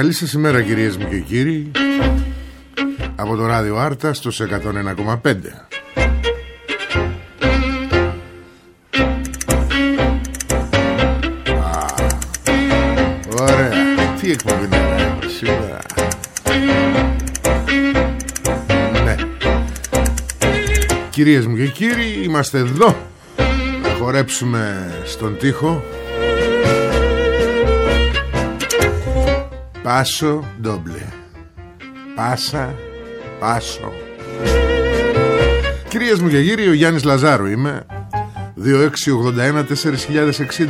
Καλή σας ημέρα κυρίες μου και κύριοι. Από το ράδιο Άρτα στους 101,5 Ωραία. Τι εκπομπή είναι σήμερα; Ναι. Κυρίες μου και κύριοι Είμαστε εδώ Να χορέψουμε στον τοίχο Πάσο ντόμπλε. Πάσα Πάσο. Κυρίες μου και κύριοι Ο Γιάννης Λαζάρου είμαι. 2681 4060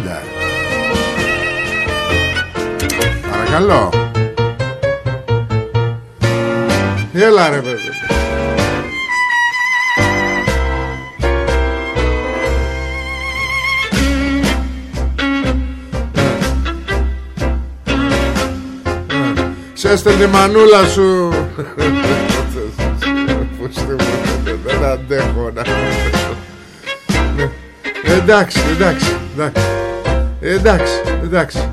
Παρακαλώ. Έλα ρε παιδί έστελνε η μανούλα σου. Δεν αντέχω να Εντάξει, εντάξει, εντάξει. Εντάξει, εντάξει.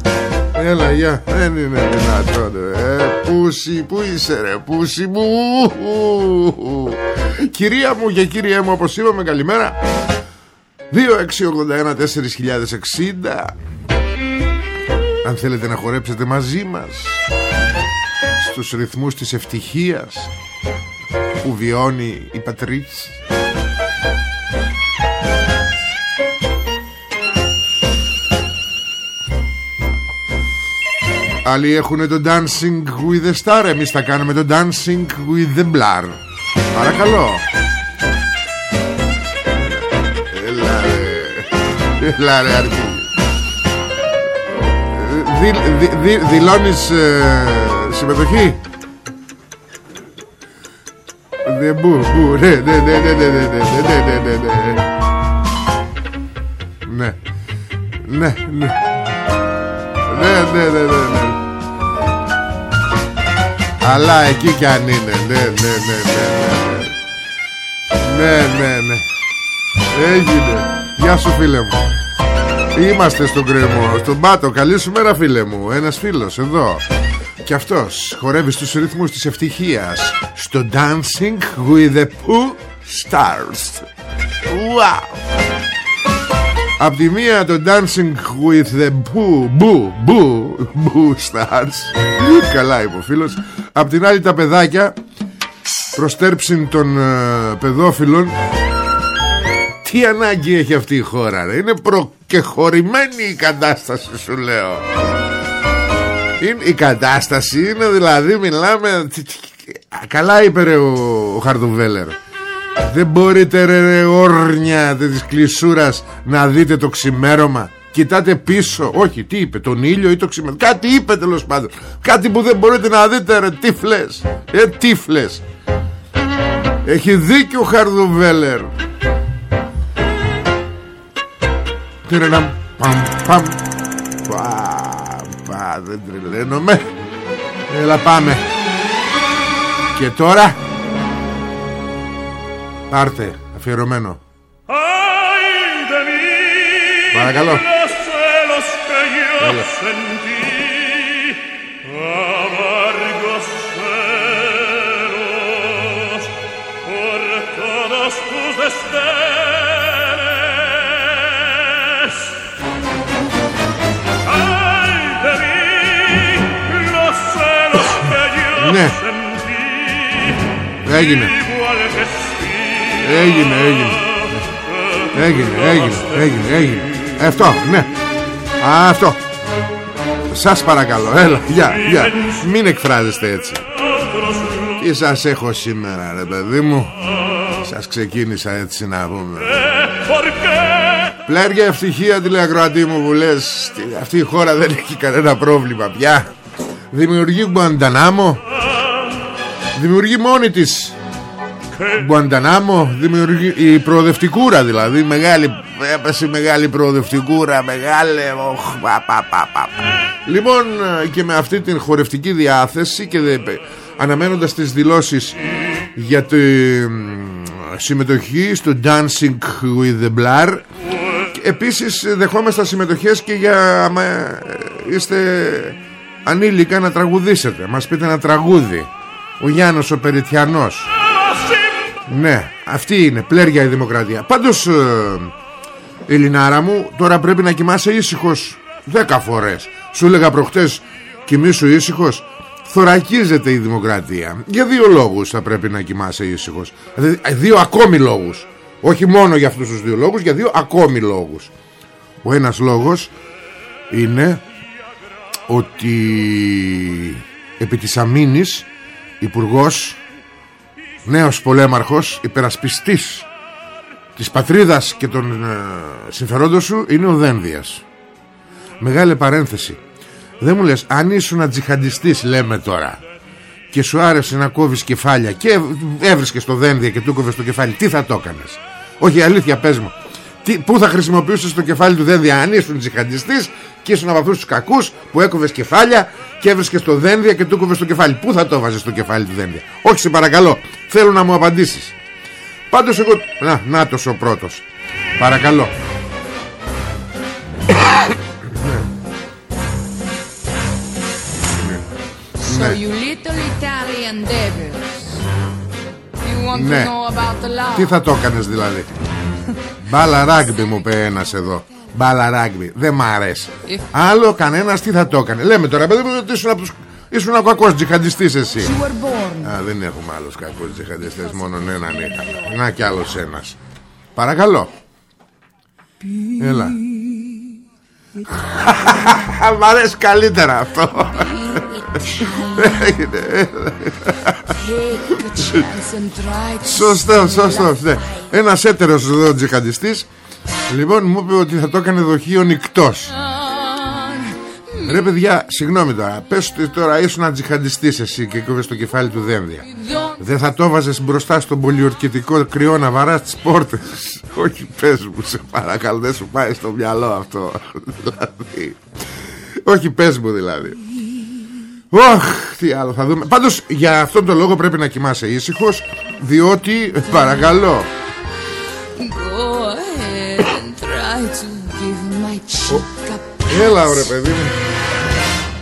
Έλα, γεια, δεν είναι δυνατόν ε, Πούσι, πού είσαι ρε, πούσι μου. Κυρία μου και κύριέ μου, όπως είπαμε, καλημέρα. 2681 4060 Αν θέλετε να χορέψετε μαζί μας στους ρυθμούς της ευτυχίας που βιώνει η Πατρίτσι Άλλοι έχουν το Dancing with the Star Εμείς θα κάνουμε το Dancing with the Blur Παρακαλώ. Έλα ρε. Έλα ρε αρκεί Δηλώνεις ε, συμμετοχή Ναι μπου μπου ναι ναι ναι ναι ναι ναι ναι ναι ναι ναι ναι ναι ναι ναι ναι ναι ναι αλλά εκεί κι αν είναι ναι ναι ναι ναι ναι ναι ναι έγινε Γεια σου φίλε μου Είμαστε στον κρεμό Στον πάτο καλή σου μέρα φίλε μου Ένας φίλος εδώ και αυτός χορεύει στους ρυθμούς της ευτυχίας Στο Dancing with the Pooh Stars. Wow! Απ' τη μία το Dancing with the Pooh Boo Boo Boo Stars. Καλά είπε ο φίλος. Απ' την άλλη τα παιδάκια Προστέρψιν των uh, παιδόφιλων. Τι ανάγκη έχει αυτή η χώρα ρε; Είναι προκεχωρημένη η κατάσταση σου λέω είναι, η κατάσταση είναι δηλαδή μιλάμε Καλά είπε ρε, ο, ο Χαρδουβέλερ Δεν μπορείτε ρε, ρε όρνια της κλεισούρας να δείτε το ξημέρωμα. Κοιτάτε πίσω. Όχι τι είπε τον ήλιο ή το ξημέρωμα. Κάτι είπε τέλος πάντων. Κάτι που δεν μπορείτε να δείτε ρε τύφλες Ε τύφλες Έχει δίκιο ο Χαρδουβέλερ Τυρεναμ Παμ παμ. Πα, πα, δεν τρελαίνομαι. Έλα πάμε. Και τώρα Πάρτε αφιερωμένο. Παρακαλώ. Έλα. Ναι. Έγινε. Έγινε, έγινε. Έγινε, έγινε, έγινε, έγινε. Αυτό, ναι. Αυτό. Σας παρακαλώ, έλα, γεια, γεια. Μην εκφράζεστε έτσι. Τι σας έχω σήμερα ρε παιδί μου; Σας ξεκίνησα έτσι να πούμε. Πλέργια ευτυχία τηλεακροατή μου που λες. Αυτή η χώρα δεν έχει κανένα πρόβλημα πια. Δημιουργεί Γκουαντανάμο Δημιουργεί μόνη της Γκουαντανάμο δημιουργεί η προοδευτικούρα δηλαδή μεγάλη, έπεσε μεγάλη προοδευτικούρα μεγάλη οχ, πα, πα, πα, πα. λοιπόν και με αυτή την χορευτική διάθεση και δε, αναμένοντας τις δηλώσεις για τη συμμετοχή στο Dancing with the Blur επίσης δεχόμαστε συμμετοχές και για άμα είστε ανήλικα να τραγουδήσετε μας πείτε ένα τραγούδι ο Γιάννος ο Περιτιανός Ναι αυτή είναι πλέρια η δημοκρατία. Πάντως ε, Ελληνάρα μου Τώρα πρέπει να κοιμάσαι ήσυχος. Δέκα φορές. Σου έλεγα προχτές κοιμήσου ήσυχος. Θωρακίζεται η δημοκρατία. Για δύο λόγους θα πρέπει να κοιμάσαι ήσυχος. Δηλαδή δύο ακόμη λόγους. Όχι μόνο για αυτούς τους δύο λόγους Για δύο ακόμη λόγους. Ο ένας λόγος Είναι Ότι Επί της αμήνης Υπουργός Νέος πολέμαρχος Υπερασπιστής Της πατρίδας και των ε, συμφερόντων σου Είναι ο Δένδιας. Μεγάλη παρένθεση. Δεν μου λες αν ήσουν τζιχαντιστής Λέμε τώρα Και σου άρεσε να κόβεις κεφάλια Και έβρισκες το Δένδια και του κόβες το κεφάλι Τι θα το έκανες; Όχι αλήθεια πες μου. Τι, Πού θα χρησιμοποιούσες το κεφάλι του Δένδια Αν ήσουν τζιχαντιστής και ήσουν από αυτούς τους κακούς Που έκοβες κεφάλια και έβρισκες το δένδια και του κόβε το κεφάλι. Πού θα το βάζε στο κεφάλι του δένδια; Όχι, σε παρακαλώ. Θέλω να μου απαντήσεις. Πάντως εγώ. Να, νάτος ο πρώτος. Παρακαλώ. So you little Italian devils. You want Ναι. to know about the law? Τι θα το έκανες δηλαδή; Μπάλα ράγκμπι μου είπε ένας εδώ. Μπάλα ράγκμπι. Δεν μ' αρέσει. Άλλο κανένας τι θα το έκανε. Λέμε τώρα, παιδί μου, ότι ήσουν από τους... Ήσουν ο κακός τζιχαντιστής εσύ You were born. Α, δεν έχουμε άλλους κακούς τζιχαντιστές Μόνον έναν είχαμε Να κι άλλος ένας Παρακαλώ Έλα Μ' αρέσει καλύτερα αυτό Έγινε. Take a chance and try to Σωστό, σωστό ναι. Ένας έτερος εδώ τζιχαντιστής Λοιπόν μου είπε ότι θα το έκανε δοχείο νυκτός. Ρε παιδιά, συγγνώμη τώρα Πες ότι τώρα ήσουν τζιχαντιστής εσύ Και κόβες το κεφάλι του δένδια. Don't Δεν θα το βάζες μπροστά στον πολιορκητικό κρυό να βαράς τις πόρτες. Όχι πες μου σε παρακαλώ Δεν σου πάει στο μυαλό αυτό. Δηλαδή Όχι πες μου δηλαδή. Ωχ, τι άλλο θα δούμε. Πάντως για αυτόν τον λόγο πρέπει να κοιμάσαι ήσυχος Διότι παρακαλώ Έλα ρε παιδί μου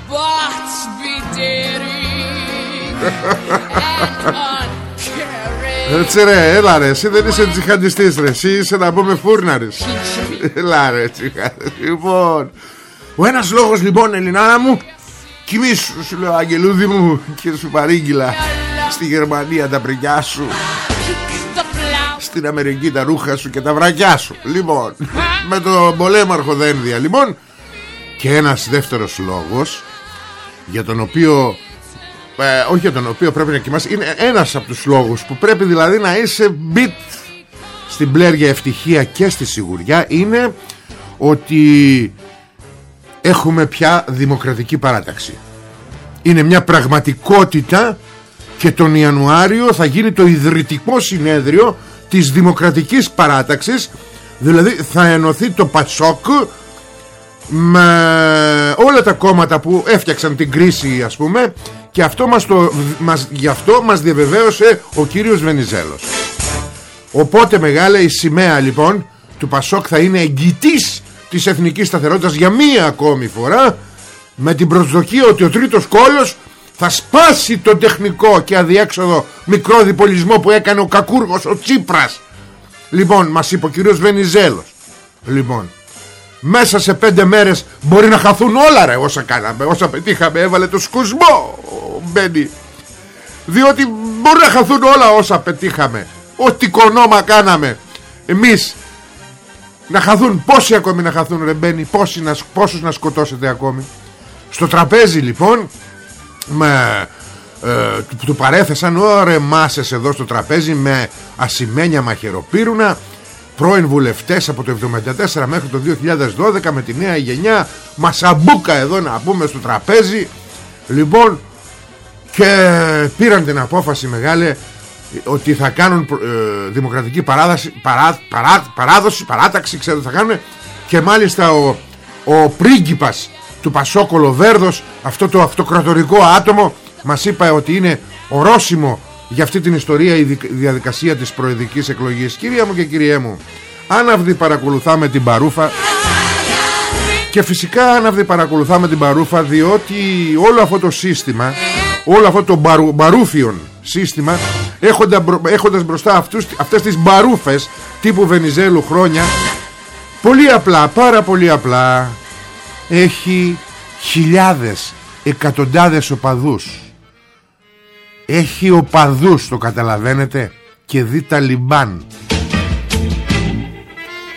Watch be daring and uncaring. Έτσι ρε, έλα ρε Εσύ δεν είσαι τζιχαντιστής ρε Εσύ είσαι να πούμε φούρναρης Έλα ρε τσιχαντιστής Λοιπόν Ο ένας λόγος λοιπόν Ελληνάρα μου Κοιμήσου σου λέω αγγελούδι μου Και σου παρήγγειλα Στη Γερμανία τα πρικιά σου Pick the flower. Στην Αμερική τα ρούχα σου και τα βρακιά σου. Λοιπόν Με το πολέμαρχο δένδια Λοιπόν Και ένας δεύτερος λόγος Για τον οποίο ε, όχι για τον οποίο πρέπει να κοιμάσαι είναι ένας από τους λόγους που πρέπει δηλαδή να είσαι μπιτ στην πλέρια ευτυχία και στη σιγουριά είναι ότι έχουμε πια δημοκρατική παράταξη. Είναι μια πραγματικότητα και τον Ιανουάριο θα γίνει το ιδρυτικό συνέδριο της δημοκρατικής παράταξης δηλαδή θα ενωθεί το Πασόκ με όλα τα κόμματα που έφτιαξαν την κρίση ας πούμε και αυτό μας το, μας, γι' αυτό μας διαβεβαίωσε ο κύριος Βενιζέλος. Οπότε μεγάλα η σημαία λοιπόν του Πασόκ θα είναι εγγυητής της εθνικής σταθερότητας για μία ακόμη φορά με την προσδοκία ότι ο τρίτος κόλος θα σπάσει το τεχνικό και αδιέξοδο μικρό διπολισμό που έκανε ο κακούργος ο Τσίπρας. Λοιπόν μας είπε ο κύριος Βενιζέλος. Λοιπόν μέσα σε πέντε μέρες μπορεί να χαθούν όλα ρε όσα κάναμε όσα πετύχαμε έβαλε το σκουσμό Μπένι. Διότι μπορεί να χαθούν όλα όσα πετύχαμε ό,τι κονόμα κάναμε. Εμείς να χαθούν πόσοι ακόμη να χαθούν ρε Μπένι πόσοι να, πόσους να σκοτώσετε ακόμη. Στο τραπέζι λοιπόν με, ε, του, του παρέθεσαν ωρε μάσες εδώ στο τραπέζι με ασημένια μαχαιροπύρουνα πρώην βουλευτές από το 1974 μέχρι το 2012 με τη νέα γενιά μασαμπούκα εδώ να πούμε στο τραπέζι λοιπόν και πήραν την απόφαση μεγάλη ότι θα κάνουν ε, δημοκρατική παράδοση, παρά, παρά, παράδοση, παράταξη ξέρω θα κάνουν και μάλιστα ο, ο πρίγκιπας του Πασόκολο Βέρδος αυτό το αυτοκρατορικό άτομο μας είπα ότι είναι ορόσημο για αυτή την ιστορία η διαδικασία της προεδρικής εκλογής. Κυρία μου και κυριέ μου άναυδη παρακολουθάμε την παρούφα. Και φυσικά άναυδη παρακολουθάμε την παρούφα διότι όλο αυτό το σύστημα όλο αυτό το μπαρου, μπαρούφιον σύστημα έχοντα, έχοντας μπροστά αυτούς, αυτές τις μπαρούφες τύπου Βενιζέλου χρόνια πολύ απλά, πάρα πολύ απλά έχει χιλιάδες, εκατοντάδες οπαδούς. Έχει οπαδούς το καταλαβαίνετε και δει τα λιμπάν.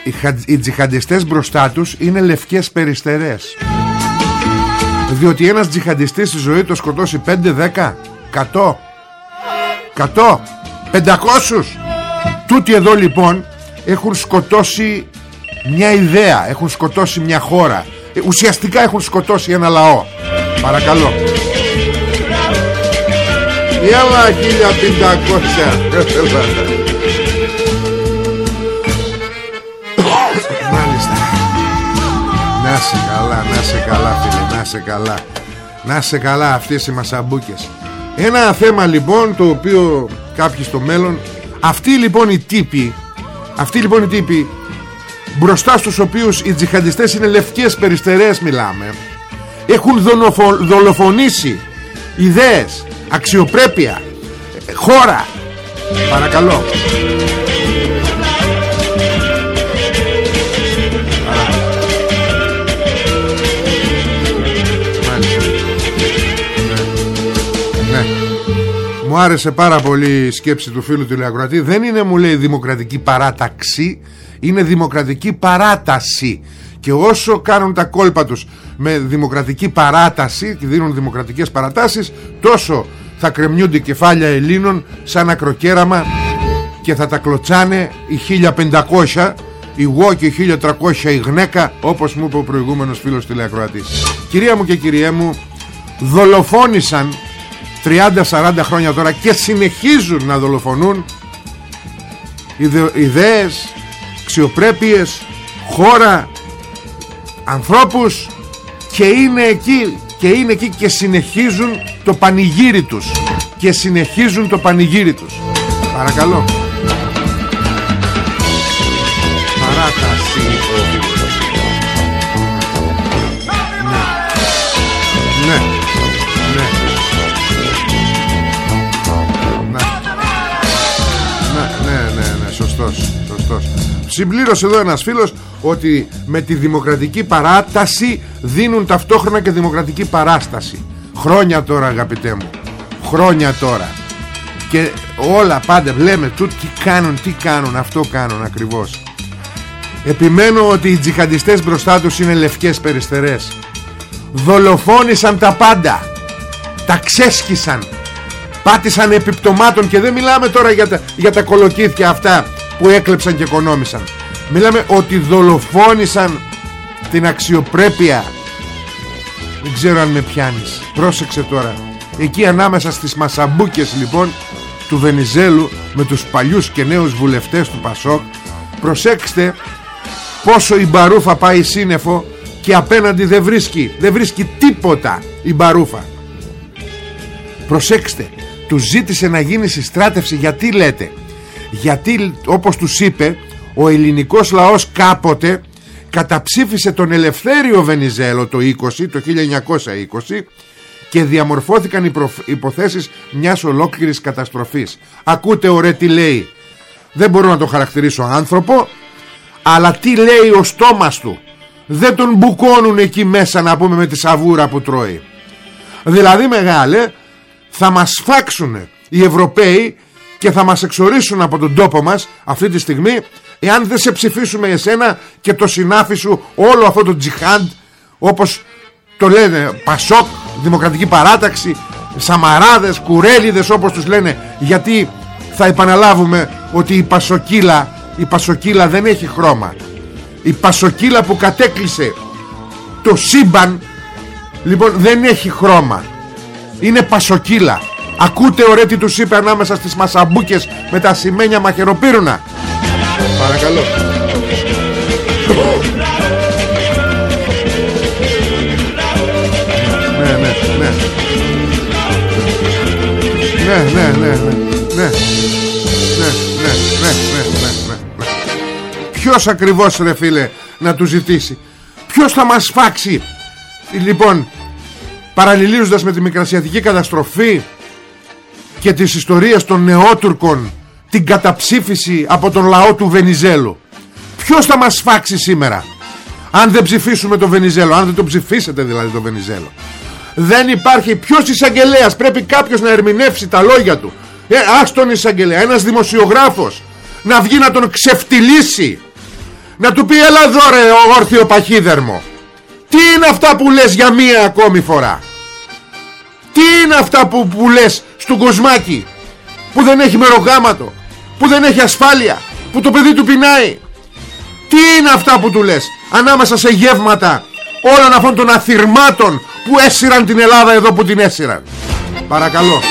Οι, οι τζιχαντιστές μπροστά τους είναι λευκές περιστερές. Διότι ένας τζιχαντιστής στη ζωή το σκοτώσει 5, 10, 100 100 500 Τούτοι εδώ λοιπόν έχουν σκοτώσει μια ιδέα Έχουν σκοτώσει μια χώρα. ε, Ουσιαστικά έχουν σκοτώσει ένα λαό. Παρακαλώ. Έλα 1500 Μάλιστα. Να σε καλά, να σε καλά φίλε Να σε καλά. Να σε καλά αυτές οι μασαμπούκες. Ένα θέμα λοιπόν το οποίο κάποιοι στο μέλλον Αυτοί λοιπόν οι τύποι Αυτοί λοιπόν οι τύποι Μπροστά στους οποίους οι τζιχαντιστές είναι λευκές περιστερές μιλάμε. Έχουν δολοφονήσει Ιδέες αξιοπρέπεια χώρα. Παρακαλώ Μου άρεσε πάρα πολύ η σκέψη του φίλου του Λεακροατή. Δεν είναι μου λέει δημοκρατική παράταξη Είναι δημοκρατική παράταση. Και όσο κάνουν τα κόλπα τους Με δημοκρατική παράταση Και δίνουν δημοκρατικές παρατάσεις Τόσο θα κρεμιούνται κεφάλια Ελλήνων σαν ακροκέραμα και θα τα κλωτσάνε οι 1500 η γο και οι 1300 η γυναίκα όπως μου είπε ο προηγούμενος φίλος τηλεακροατής κυρία μου και κυριέ μου δολοφόνησαν 30-40 χρόνια τώρα και συνεχίζουν να δολοφονούν ιδέες, αξιοπρέπειες, χώρα, ανθρώπους και είναι εκεί και είναι εκεί και συνεχίζουν το πανηγύρι τους. Και συνεχίζουν το πανηγύρι τους. Παρακαλώ. Παράταση συμπλήρωσε εδώ ένας φίλος ότι με τη δημοκρατική παράταση δίνουν ταυτόχρονα και δημοκρατική παράσταση. Χρόνια τώρα αγαπητέ μου. Χρόνια τώρα. Και όλα πάντα λέμε του τι κάνουν τι κάνουν αυτό κάνουν ακριβώς. Επιμένω ότι οι τζιχαντιστές μπροστά τους είναι λευκές περιστερές. Δολοφόνησαν τα πάντα. Τα ξέσκισαν. Πάτησαν επιπτωμάτων και δεν μιλάμε τώρα για τα, για τα κολοκύθια αυτά που έκλεψαν και οικονόμησαν μιλάμε ότι δολοφόνησαν την αξιοπρέπεια. Δεν ξέρω αν με πιάνεις. Πρόσεξε τώρα. Εκεί ανάμεσα στις μασαμπούκες λοιπόν του Βενιζέλου με τους παλιούς και νέους βουλευτές του Πασόκ προσέξτε πόσο η Μπαρούφα πάει σύννεφο και απέναντι δεν βρίσκει δεν βρίσκει τίποτα η Μπαρούφα. Προσέξτε του ζήτησε να γίνει συστράτευση γιατί λέτε; Γιατί όπως τους είπε ο ελληνικός λαός κάποτε καταψήφισε τον Ελευθέριο Βενιζέλο το 20, το 1920 και διαμορφώθηκαν οι υποθέσεις μιας ολόκληρης καταστροφής. Ακούτε ωραία τι λέει. Δεν μπορώ να το χαρακτηρίσω άνθρωπο αλλά τι λέει ο στόμας του. Δεν τον μπουκώνουν εκεί μέσα να πούμε με τη σαβούρα που τρώει. Δηλαδή μεγάλε θα μας φάξουν οι Ευρωπαίοι και θα μας εξορίσουν από τον τόπο μας αυτή τη στιγμή εάν δεν σε ψηφίσουμε εσένα και το συνάφι σου όλο αυτό το τζιχάντ όπως το λένε Πασόκ, Δημοκρατική Παράταξη Σαμαράδες, Κουρέλιδες όπως τους λένε γιατί θα επαναλάβουμε ότι η Πασοκύλα η Πασοκύλα δεν έχει χρώμα. Η Πασοκύλα που κατέκλυσε το σύμπαν λοιπόν δεν έχει χρώμα. Είναι Πασοκύλα Ακούτε ωραία τι τους είπε ανάμεσα στις μασαμπούκες με τα σημαίνια μαχαιροπύρουνα. Παρακαλώ. Ναι ναι, ναι, ναι, ναι. Ναι, ναι, ναι, ναι, ναι. Ναι, ναι, ναι, ναι. Ποιος ακριβώς ρε φίλε να του ζητήσει; Ποιος θα μας φάξει; Λοιπόν, παραλληλίζοντας με τη μικρασιατική καταστροφή και τις ιστορίες των νεότουρκων Την καταψήφιση από τον λαό του Βενιζέλου. Ποιος θα μας φάξει σήμερα Αν δεν ψηφίσουμε τον Βενιζέλο Αν δεν τον ψηφίσετε δηλαδή τον Βενιζέλο. Δεν υπάρχει ποιος εισαγγελέας Πρέπει κάποιος να ερμηνεύσει τα λόγια του. Ε, Ας τον εισαγγελέα Ένας δημοσιογράφος να βγει να τον ξεφτυλίσει. Να του πει έλα εδώ ρε ο όρθιο παχύδερμο Τι είναι αυτά που λες για μία ακόμη φορά Τι είναι αυτά που, που λες στον κοσμάκι Που δεν έχει μερογάματο Που δεν έχει ασφάλεια Που το παιδί του πεινάει; Τι είναι αυτά που του λες Ανάμεσα σε γεύματα Όλων αυτών των αθυρμάτων Που έσυραν την Ελλάδα εδώ που την έσυραν; Παρακαλώ.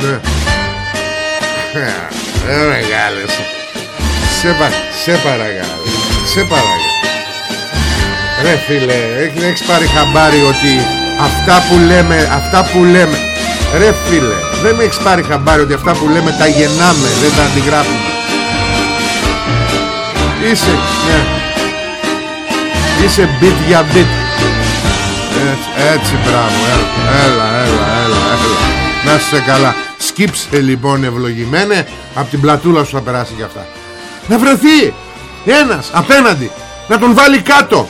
Ναι. Ε, μεγάλες σε, πα, σε παρακαλώ. Σε παρακαλώ Ρε φίλε Έχεις πάρει χαμπάρι ότι Αυτά που λέμε Αυτά που λέμε Ρε φίλε Δεν έχεις πάρει χαμπάρι ότι αυτά που λέμε Τα γεννάμε Δεν τα αντιγράφουμε. Είσαι ναι. Είσαι bit για bit έτσι, έτσι μπράβο έλα, έλα, έλα, έλα, έλα. Να είσαι καλά. Σκύψε λοιπόν ευλογημένε Από την πλατούλα σου θα περάσει και αυτά. Να βρεθεί ένας απέναντι Να τον βάλει κάτω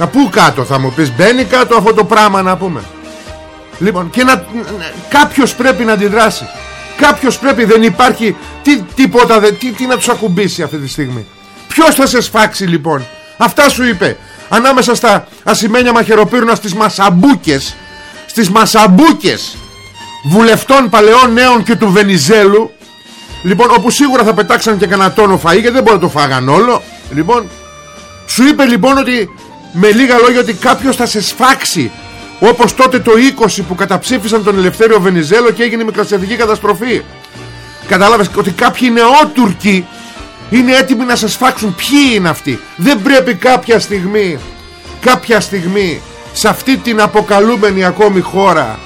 Να πού κάτω θα μου πεις. Μπαίνει κάτω αυτό το πράγμα να πούμε. Λοιπόν και να, κάποιος πρέπει να αντιδράσει. Κάποιος πρέπει δεν υπάρχει τι, Τίποτα τι, τι να τους ακουμπήσει αυτή τη στιγμή. Ποιος θα σε σφάξει λοιπόν; Αυτά σου είπε. Ανάμεσα στα ασημένια μαχαιροπύρουνα στις μασαμπούκες Στις μασαμπούκες βουλευτών παλαιών νέων και του Βενιζέλου. Λοιπόν όπου σίγουρα θα πετάξαν και κανένα τόνο φαΐ γιατί δεν μπορεί να το φάγαν όλο. Λοιπόν σου είπε λοιπόν ότι με λίγα λόγια ότι κάποιος θα σε σφάξει όπως τότε το 20 που καταψήφισαν τον Ελευθέριο Βενιζέλο και έγινε μικρασιατική καταστροφή. Κατάλαβες ότι κάποιοι νεότουρκοι είναι έτοιμοι να σε σφάξουν. Ποιοι είναι αυτοί; Δεν πρέπει κάποια στιγμή κάποια στιγμή σε αυτή την αποκαλούμενη ακόμη χώρα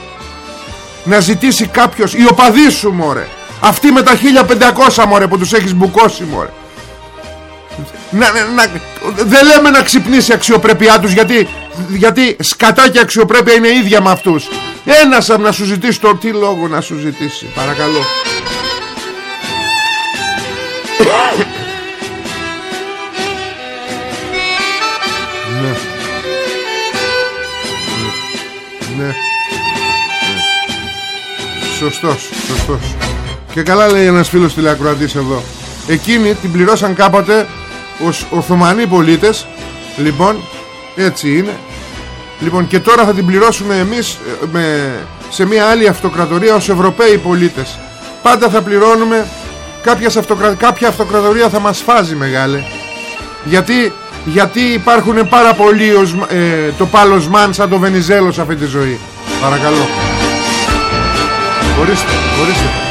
να ζητήσει κάποιος οι οπαδοί σου μωρέ! Αυτοί με τα 1500 μωρέ που τους έχεις μπουκώσει μωρέ να, να, δεν λέμε να ξυπνήσει η αξιοπρέπειά τους γιατί, γιατί σκατά και αξιοπρέπεια είναι ίδια με αυτούς ένας να σου ζητήσει το τι λόγο να σου ζητήσει παρακαλώ ναι. ναι. ναι. Σωστός, σωστός Και καλά λέει ένας φίλος τηλεακροατής εδώ Εκείνοι την πληρώσαν κάποτε Ως Οθωμανοί πολίτες Λοιπόν Έτσι είναι. Λοιπόν και τώρα θα την πληρώσουμε εμείς ε, με, σε μια άλλη αυτοκρατορία ως Ευρωπαίοι πολίτες. Πάντα θα πληρώνουμε αυτοκρα... κάποια αυτοκρατορία θα μας φάζει μεγάλε. Γιατί, γιατί υπάρχουν πάρα πολλοί ε, το πάλος μάν σαν το Βενιζέλο σε αυτή τη ζωή. Παρακαλώ. Ορίστε, ορίστε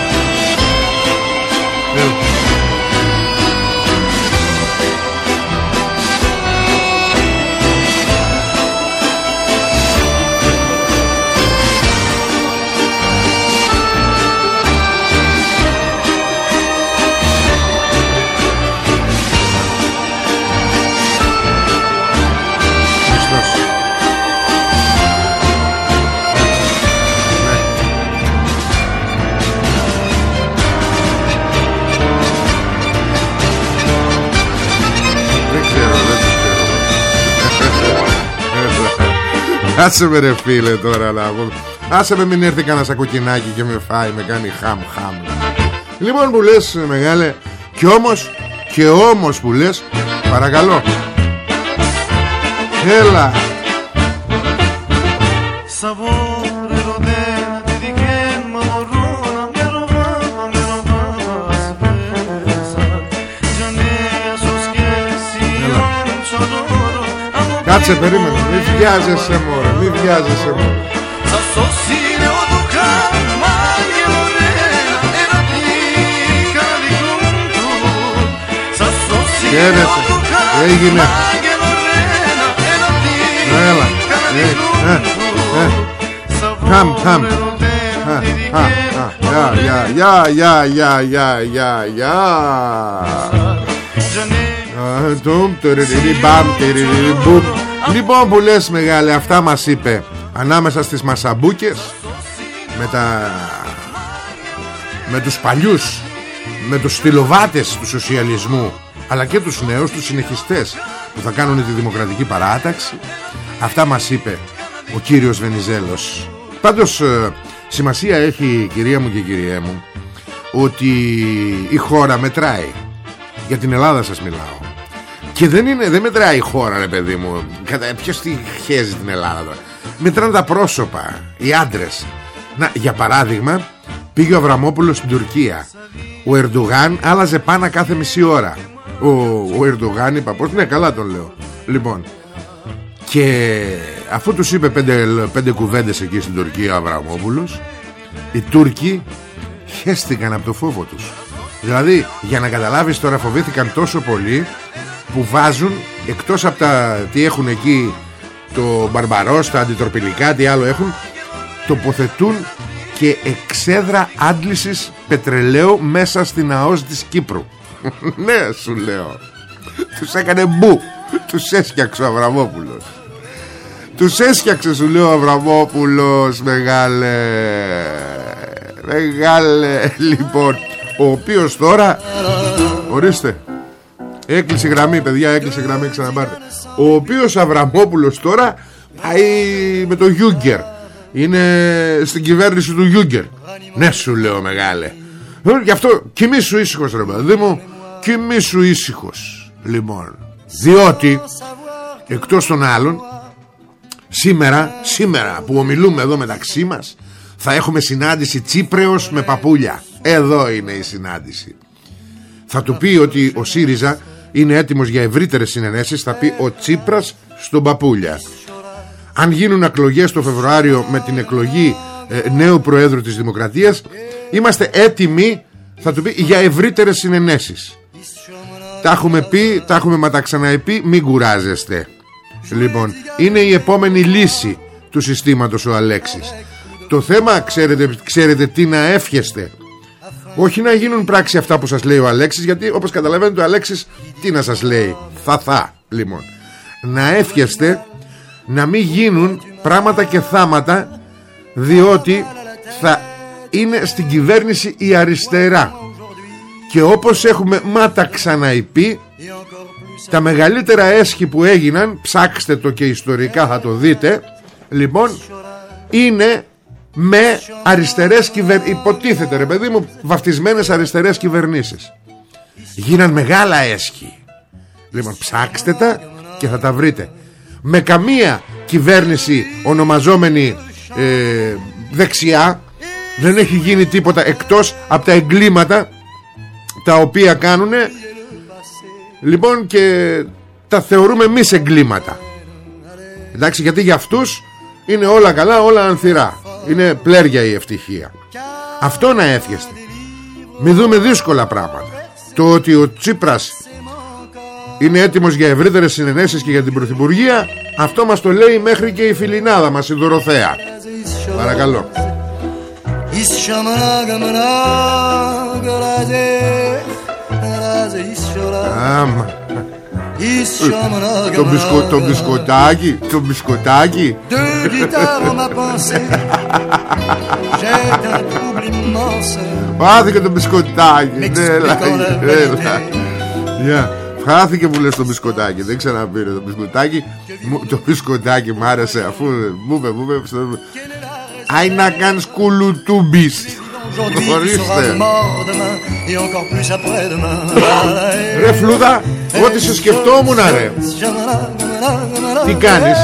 Άσε με ρε φίλε τώρα να Άσε με μην έρθει κανένα σακοκινάκι και με φάει Με κάνει χαμ χαμ. Λοιπόν που λες μεγάλε Και όμως Και όμως που λες Παρακαλώ. Έλα. Κάτσε περίμενε Μη βιάζεσαι μωρέ Μη βιάζεσαι μωρέ Χαίρετε Έγινε Έλα Χαμ χαμ Για για για για για για για Λοιπόν που λες μεγάλε Αυτά μας είπε Ανάμεσα στις μασαμπούκες Με τα Με τους παλιούς Με τους στυλοβάτες του σοσιαλισμού Αλλά και τους νέους Τους συνεχιστές που θα κάνουν τη δημοκρατική παράταξη. Αυτά μας είπε ο κύριος Βενιζέλος. Πάντως ε, σημασία έχει κυρία μου και κυρία μου Ότι η χώρα μετράει. Για την Ελλάδα σας μιλάω και δεν, είναι, δεν μετράει η χώρα ρε παιδί μου. Κατα, Ποιος τη χέζει την Ελλάδα Μετράνε τα πρόσωπα Οι άντρες. Να, Για παράδειγμα Πήγε ο Αβραμόπουλος στην Τουρκία. Ο Ερντογάν άλλαζε πάνω κάθε μισή ώρα. Ο, ο Ερντογάν είπα πως Ναι καλά τον λέω. Λοιπόν Και αφού τους είπε πέντε, πέντε κουβέντες εκεί στην Τουρκία ο Αβραμόπουλος Οι Τούρκοι Χέστηκαν από το φόβο τους. Δηλαδή για να καταλάβεις τώρα φοβήθηκαν τόσο πολύ που βάζουν εκτός από τα τι έχουν εκεί το μπαρμπαρός, τα αντιτροπηλικά τι άλλο έχουν τοποθετούν και εξέδρα άντλησης πετρελαίου μέσα στην ΑΟΣ της Κύπρου. Ναι σου λέω. Τους έκανε μπου. Τους έσκιαξε ο Αβραμόπουλος. Τους έσκιαξε σου λέω ο Αβραμόπουλος μεγάλε. Μεγάλε. Λοιπόν ο οποίος τώρα ορίστε Έκλεισε γραμμή παιδιά Έκλεισε γραμμή ξαναπάρτε. Ο οποίος Αβραμόπουλος τώρα Πάει με το Γιούγκερ. Είναι στην κυβέρνηση του Γιούγκερ. Ναι σου λέω μεγάλε. Ε, Γι' αυτό κοιμήσου ήσυχος ρε παιδί μου. Κοιμήσου ήσυχος Λοιπόν. Διότι Εκτός των άλλων Σήμερα Σήμερα που ομιλούμε εδώ μεταξύ μας Θα έχουμε συνάντηση Τσίπρεως με παπούλια Εδώ είναι η συνάντηση. Θα του πει ότι ο ΣΥΡΙΖΑ είναι έτοιμος για ευρύτερες συνενέσεις θα πει ο Τσίπρας στον Παπούλια. Αν γίνουν εκλογές το Φεβρουάριο με την εκλογή ε, νέου Προέδρου της Δημοκρατίας είμαστε έτοιμοι θα του πει για ευρύτερες συνενέσεις. Τα έχουμε πει, τα έχουμε μα μην κουράζεστε. Λοιπόν είναι η επόμενη λύση του συστήματος ο Αλέξης. Το θέμα ξέρετε, ξέρετε τι να εύχεστε όχι να γίνουν πράξη αυτά που σας λέει ο Αλέξης Γιατί όπως καταλαβαίνετε ο Αλέξης Τι να σας λέει. Θα θα λοιπόν. Να εύχεστε να μην γίνουν πράγματα και θάματα Διότι θα είναι στην κυβέρνηση η αριστερά. Και όπως έχουμε μάτα ξαναειπεί Τα μεγαλύτερα έσχη που έγιναν Ψάξτε το και ιστορικά θα το δείτε Λοιπόν Είναι με αριστερές κυβερνήσεις υποτίθεται ρε παιδί μου βαφτισμένες αριστερές κυβερνήσεις. Γίναν μεγάλα έσχη. Λοιπόν ψάξτε τα και θα τα βρείτε. Με καμία κυβέρνηση ονομαζόμενη ε, δεξιά δεν έχει γίνει τίποτα εκτός από τα εγκλήματα τα οποία κάνουν λοιπόν και τα θεωρούμε εμείς εγκλήματα. Εντάξει γιατί για αυτούς είναι όλα καλά όλα ανθυρά είναι πλέρια η ευτυχία. Αυτό να εύχεστε. Μη δούμε δύσκολα πράγματα. Το ότι ο Τσίπρας είναι έτοιμος για ευρύτερες συνενέσεις και για την Πρωθυπουργία αυτό μας το λέει μέχρι και η φιλινάδα μας η Δωροθέα. Παρακαλώ. Άμα το, μπισκο, το μπισκοτάκι Το μπισκοτάκι Φάθηκε το μπισκοτάκι Έλα έλα. Χάθηκε που λες το μπισκοτάκι Δεν ξαναπήρε το μπισκοτάκι Το μπισκοτάκι μ' άρεσε Αφού μου είπε μου είπε Άι να κάνεις κουλουτούμπις. Ορίστε Ρε φλούδα Ό,τι σε σκεφτόμουν ρε. Τι κάνεις;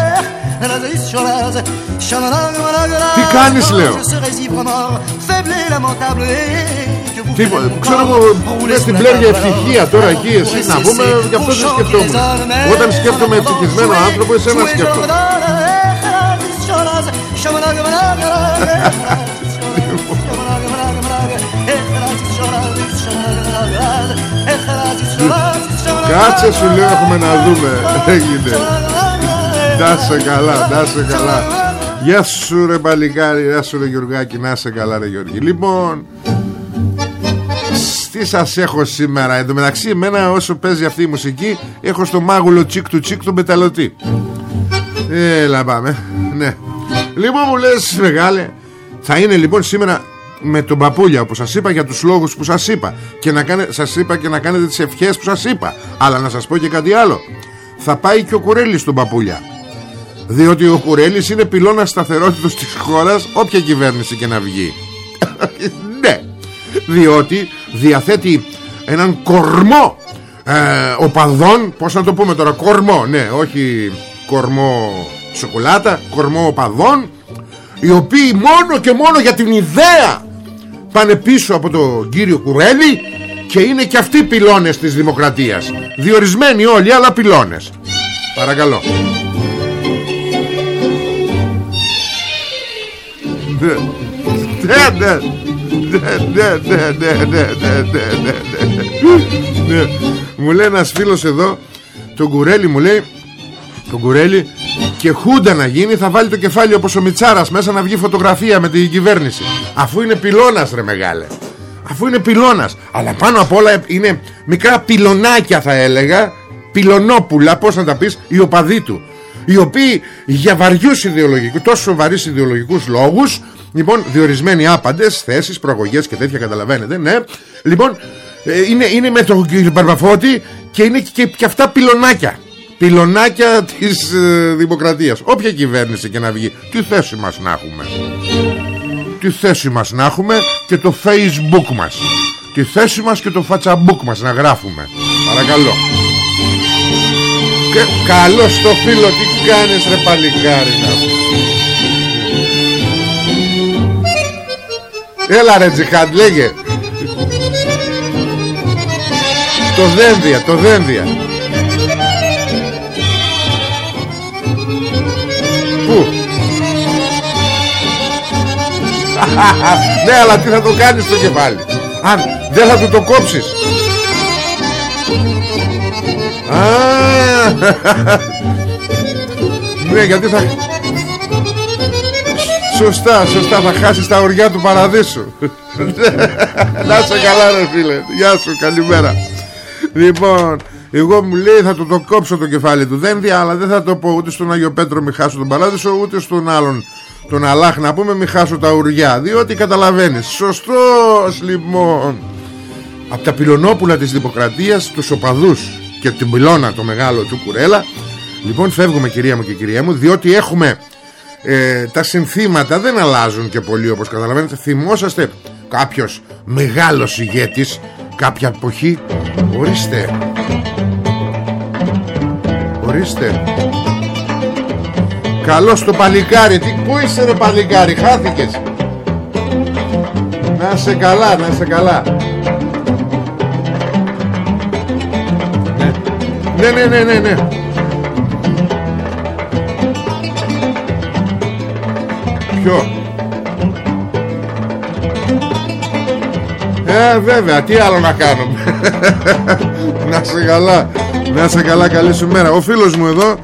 Τι κάνεις λέω; Τίποτα. Ξέρω εγώ Πες την πλέρια ευτυχία τώρα εκεί εσύ Να πούμε γι' αυτό δεν σκεφτόμουν. Όταν σκέφτομαι ευτυχισμένο άνθρωπο Εσένα σκέφτομαι; Κάτσε σου λέω έχουμε να δούμε. Έγινε. Να σε καλά, να σε καλά. Γεια σου ρε παλικάρι Γεια σου ρε Γιουργάκη, να σε καλά ρε Γιώργη. Λοιπόν Τι σας έχω σήμερα Εν τω μεταξύ; Εμένα όσο παίζει αυτή η μουσική Έχω στο μάγουλο τσικ του τσικ του μεταλλωτή Έλα πάμε. Ναι. Λοιπόν μου λες μεγάλε Θα είναι λοιπόν σήμερα με τον παπούλια όπως σας είπα για τους λόγους που σας είπα. Και να κάνε, σας είπα και να κάνετε τις ευχές που σας είπα. Αλλά να σας πω και κάτι άλλο. Θα πάει και ο Κουρέλης στον παπούλια. Διότι ο Κουρέλης είναι πυλώνας σταθερότητας της χώρας όποια κυβέρνηση και να βγει. Ναι. Διότι διαθέτει έναν κορμό ε, οπαδών πως να το πούμε τώρα κορμό ναι όχι κορμό σοκολάτα κορμό οπαδών οι οποίοι μόνο και μόνο για την ιδέα πάνε πίσω από τον κύριο Κουρέλη και είναι και αυτοί πυλώνες της δημοκρατίας. Διορισμένοι όλοι, αλλά πυλώνες. Παρακαλώ. Μου λέει ένας φίλος εδώ, τον Κουρέλη μου λέει, τον Κουρέλη, και χούντα να γίνει θα βάλει το κεφάλι όπως ο Μιτσάρας μέσα να βγει φωτογραφία με την κυβέρνηση. Αφού είναι πυλώνας ρε μεγάλε. Αφού είναι πυλώνας. Αλλά πάνω απ' όλα είναι μικρά πυλωνάκια θα έλεγα. Πυλωνόπουλα πως να τα πεις οι οπαδοί του. Οι οποίοι για βαριούς ιδεολογικούς τόσο σοβαρείς ιδεολογικούς λόγους λοιπόν διορισμένοι άπαντες θέσεις, προαγωγές και τέτοια καταλαβαίνετε ναι. Λοιπόν ε, είναι, είναι με τον κύριο Μπαρμπαφώτη και είναι και, και αυτά πυλωνάκια πυλωνάκια της ε, δημοκρατίας. Όποια κυβέρνηση και να βγει τι θέση μας να έχουμε; Τι θέση μας να έχουμε και το facebook μας; Τη θέση μας και το facebook μας να γράφουμε; Παρακαλώ. Και καλό στο φίλο τι κάνεις ρε παλικάρι Έλα ρε Τζιχάντ λέγε. Το δένδια, το δένδια Ναι αλλά τι θα το κάνεις στο κεφάλι. Αν δεν θα του το κόψεις. Ναι γιατί θα Σωστά, σωστά θα χάσεις τα οριά του παραδείσου. Να σε καλά ρε φίλε. Γεια σου, καλημέρα. Λοιπόν εγώ μου λέει θα το, το κόψω το κεφάλι του. Δένδια Αλλά δεν θα το πω ούτε στον Άγιο Πέτρο μη χάσω τον παράδεισο Ούτε στον άλλον τον Αλάχ να πούμε μη χάσω τα ουριά Διότι καταλαβαίνεις. Σωστός λοιπόν. Από τα πυλωνόπουλα της δημοκρατίας Τους οπαδούς και την πυλώνα το μεγάλο του Κουρέλα. Λοιπόν φεύγουμε κυρία μου και κυρία μου Διότι έχουμε ε, Τα συνθήματα δεν αλλάζουν και πολύ όπως καταλαβαίνετε. Θυμόσαστε κάποιος μεγάλος ηγέτης Κάποια εποχή. Ορίστε. Ορίστε Καλώς το παλικάρι. Τι, Πού είσαι ρε παλικάρι Χάθηκες. Να σε καλά Να σε καλά. Ναι ναι ναι ναι ναι. Ποιο; Ε βέβαια τι άλλο να κάνουμε. Να σε καλά Να σε καλά καλή σου μέρα. Ο φίλος μου εδώ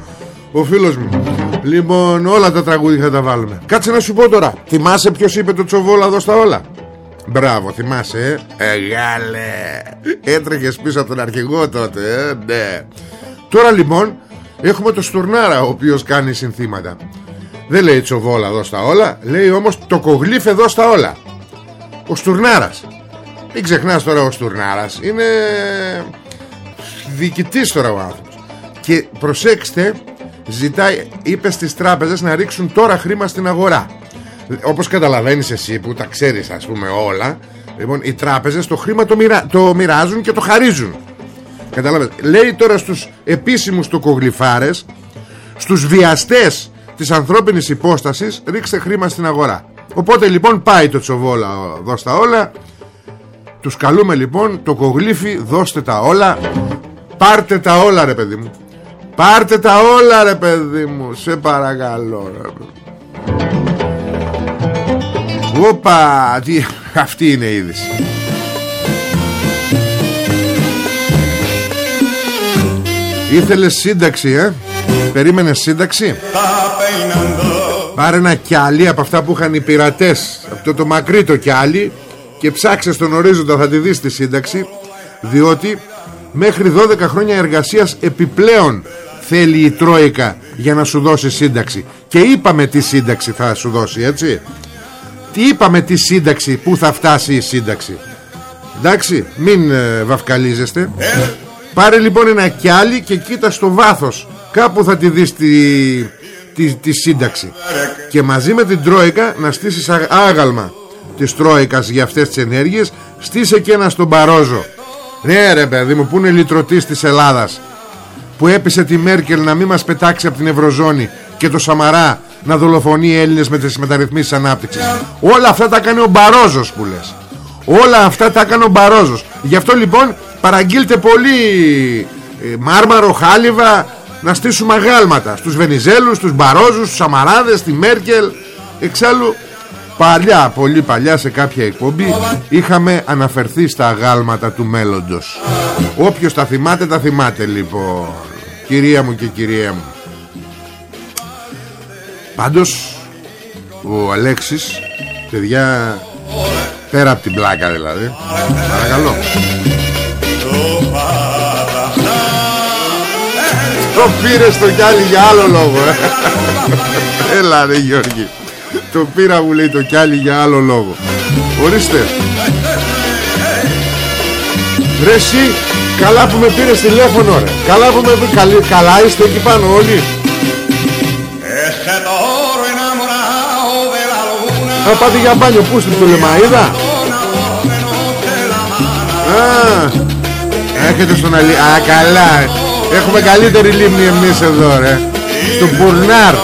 Ο φίλος μου Λοιπόν όλα τα τραγούδια θα τα βάλουμε. Κάτσε να σου πω τώρα. Θυμάσαι ποιος είπε το τσοβόλα εδώ στα όλα; Μπράβο θυμάσαι ε. Εγάλε Έτρεχες πίσω από τον αρχηγό τότε ε, Ναι. Τώρα λοιπόν έχουμε το Στουρνάρα ο οποίος κάνει συνθήματα. Δεν λέει τσοβόλα εδώ στα όλα. Λέει όμως το κογλίφ εδώ στα όλα. Ο Στουρνάρας. Μην ξεχνάς τώρα ο Στουρνάρας Είναι διοικητής τώρα ο άνθρωπος. Και προσέξτε Ζητάει, είπε στις τράπεζες να ρίξουν τώρα χρήμα στην αγορά. Όπως καταλαβαίνεις εσύ που τα ξέρεις ας πούμε όλα Λοιπόν οι τράπεζες το χρήμα το, μοιρα... το μοιράζουν και το χαρίζουν. Κατάλαβες Λέει τώρα στους επίσημους τοκογλυφάρες Στους βιαστές Της ανθρώπινης υπόστασης Ρίξτε χρήμα στην αγορά. Οπότε λοιπόν πάει το τσοβόλα εδώ στα όλα. Τους καλούμε λοιπόν Το κογλύφι δώστε τα όλα. Πάρτε τα όλα ρε παιδί μου Πάρτε τα όλα ρε παιδί μου Σε παρακαλώ ρε. Οπα τι, Αυτή είναι η είδηση. Ήθελες σύνταξη ε; Περίμενε σύνταξη; Πάρε ένα κιάλι από αυτά που είχαν οι πειρατές. Αυτό το μακρύ το κιάλι Και ψάξε στον ορίζοντα θα τη δεις τη σύνταξη Διότι Μέχρι 12 χρόνια εργασίας επιπλέον Θέλει η Τρόικα Για να σου δώσει σύνταξη. Και είπαμε τι σύνταξη θα σου δώσει έτσι. Τι είπαμε τι σύνταξη Πού θα φτάσει η σύνταξη. Εντάξει μην ε, βαφκαλίζεστε. Πάρε λοιπόν ένα κιάλι και κοίτα στο βάθος. Κάπου θα τη δεις τη, τη, τη σύνταξη. Και μαζί με την Τρόικα να στήσεις άγαλμα Της Τρόικας για αυτές τις ενέργειες. Στήσε και ένα στον Παρόζο. Ναι ρε παιδί μου που είναι λυτρωτής της Ελλάδας Που έπεισε τη Μέρκελ να μην μας πετάξει από την Ευρωζώνη Και το Σαμαρά να δολοφονεί Έλληνες με τις μεταρρυθμίσεις ανάπτυξης. Όλα αυτά τα κάνει ο Μπαρόζος που λες. Όλα αυτά τα έκανε ο Μπαρόζος. Γι' αυτό λοιπόν παραγγείλτε πολύ ε, μάρμαρο, χάλιβα να στήσουμε αγάλματα στους Βενιζέλους, στους Μπαρόζους, στους Σαμαράδες, στη Μέρκελ. Εξάλλου παλιά, πολύ παλιά σε κάποια εκπομπή είχαμε αναφερθεί στα αγάλματα του μέλλοντος. Όποιος τα θυμάται τα θυμάται λοιπόν. Κυρία μου και κυρία μου. Πάντως ο Αλέξης παιδιά πέρα από την πλάκα δηλαδή παρακαλώ. Το πήρε στο κιάλι για άλλο λόγο ε. Έλα ρε Γιώργη Το πήρα μου λέει το κιάλι για άλλο λόγο. Ορίστε. Ρε εσύ Καλά που με πήρες τηλέφωνο ρε. Καλά που με πήρες Καλά είστε εκεί πάνω όλοι. Θα πάτε για μπάνιο Πού στην Τουλεμαίδα Α Έχετε στον αλή Α καλά. Έχουμε καλύτερη λίμνη εμείς εδώ ρε. Στο Μπουρνάρ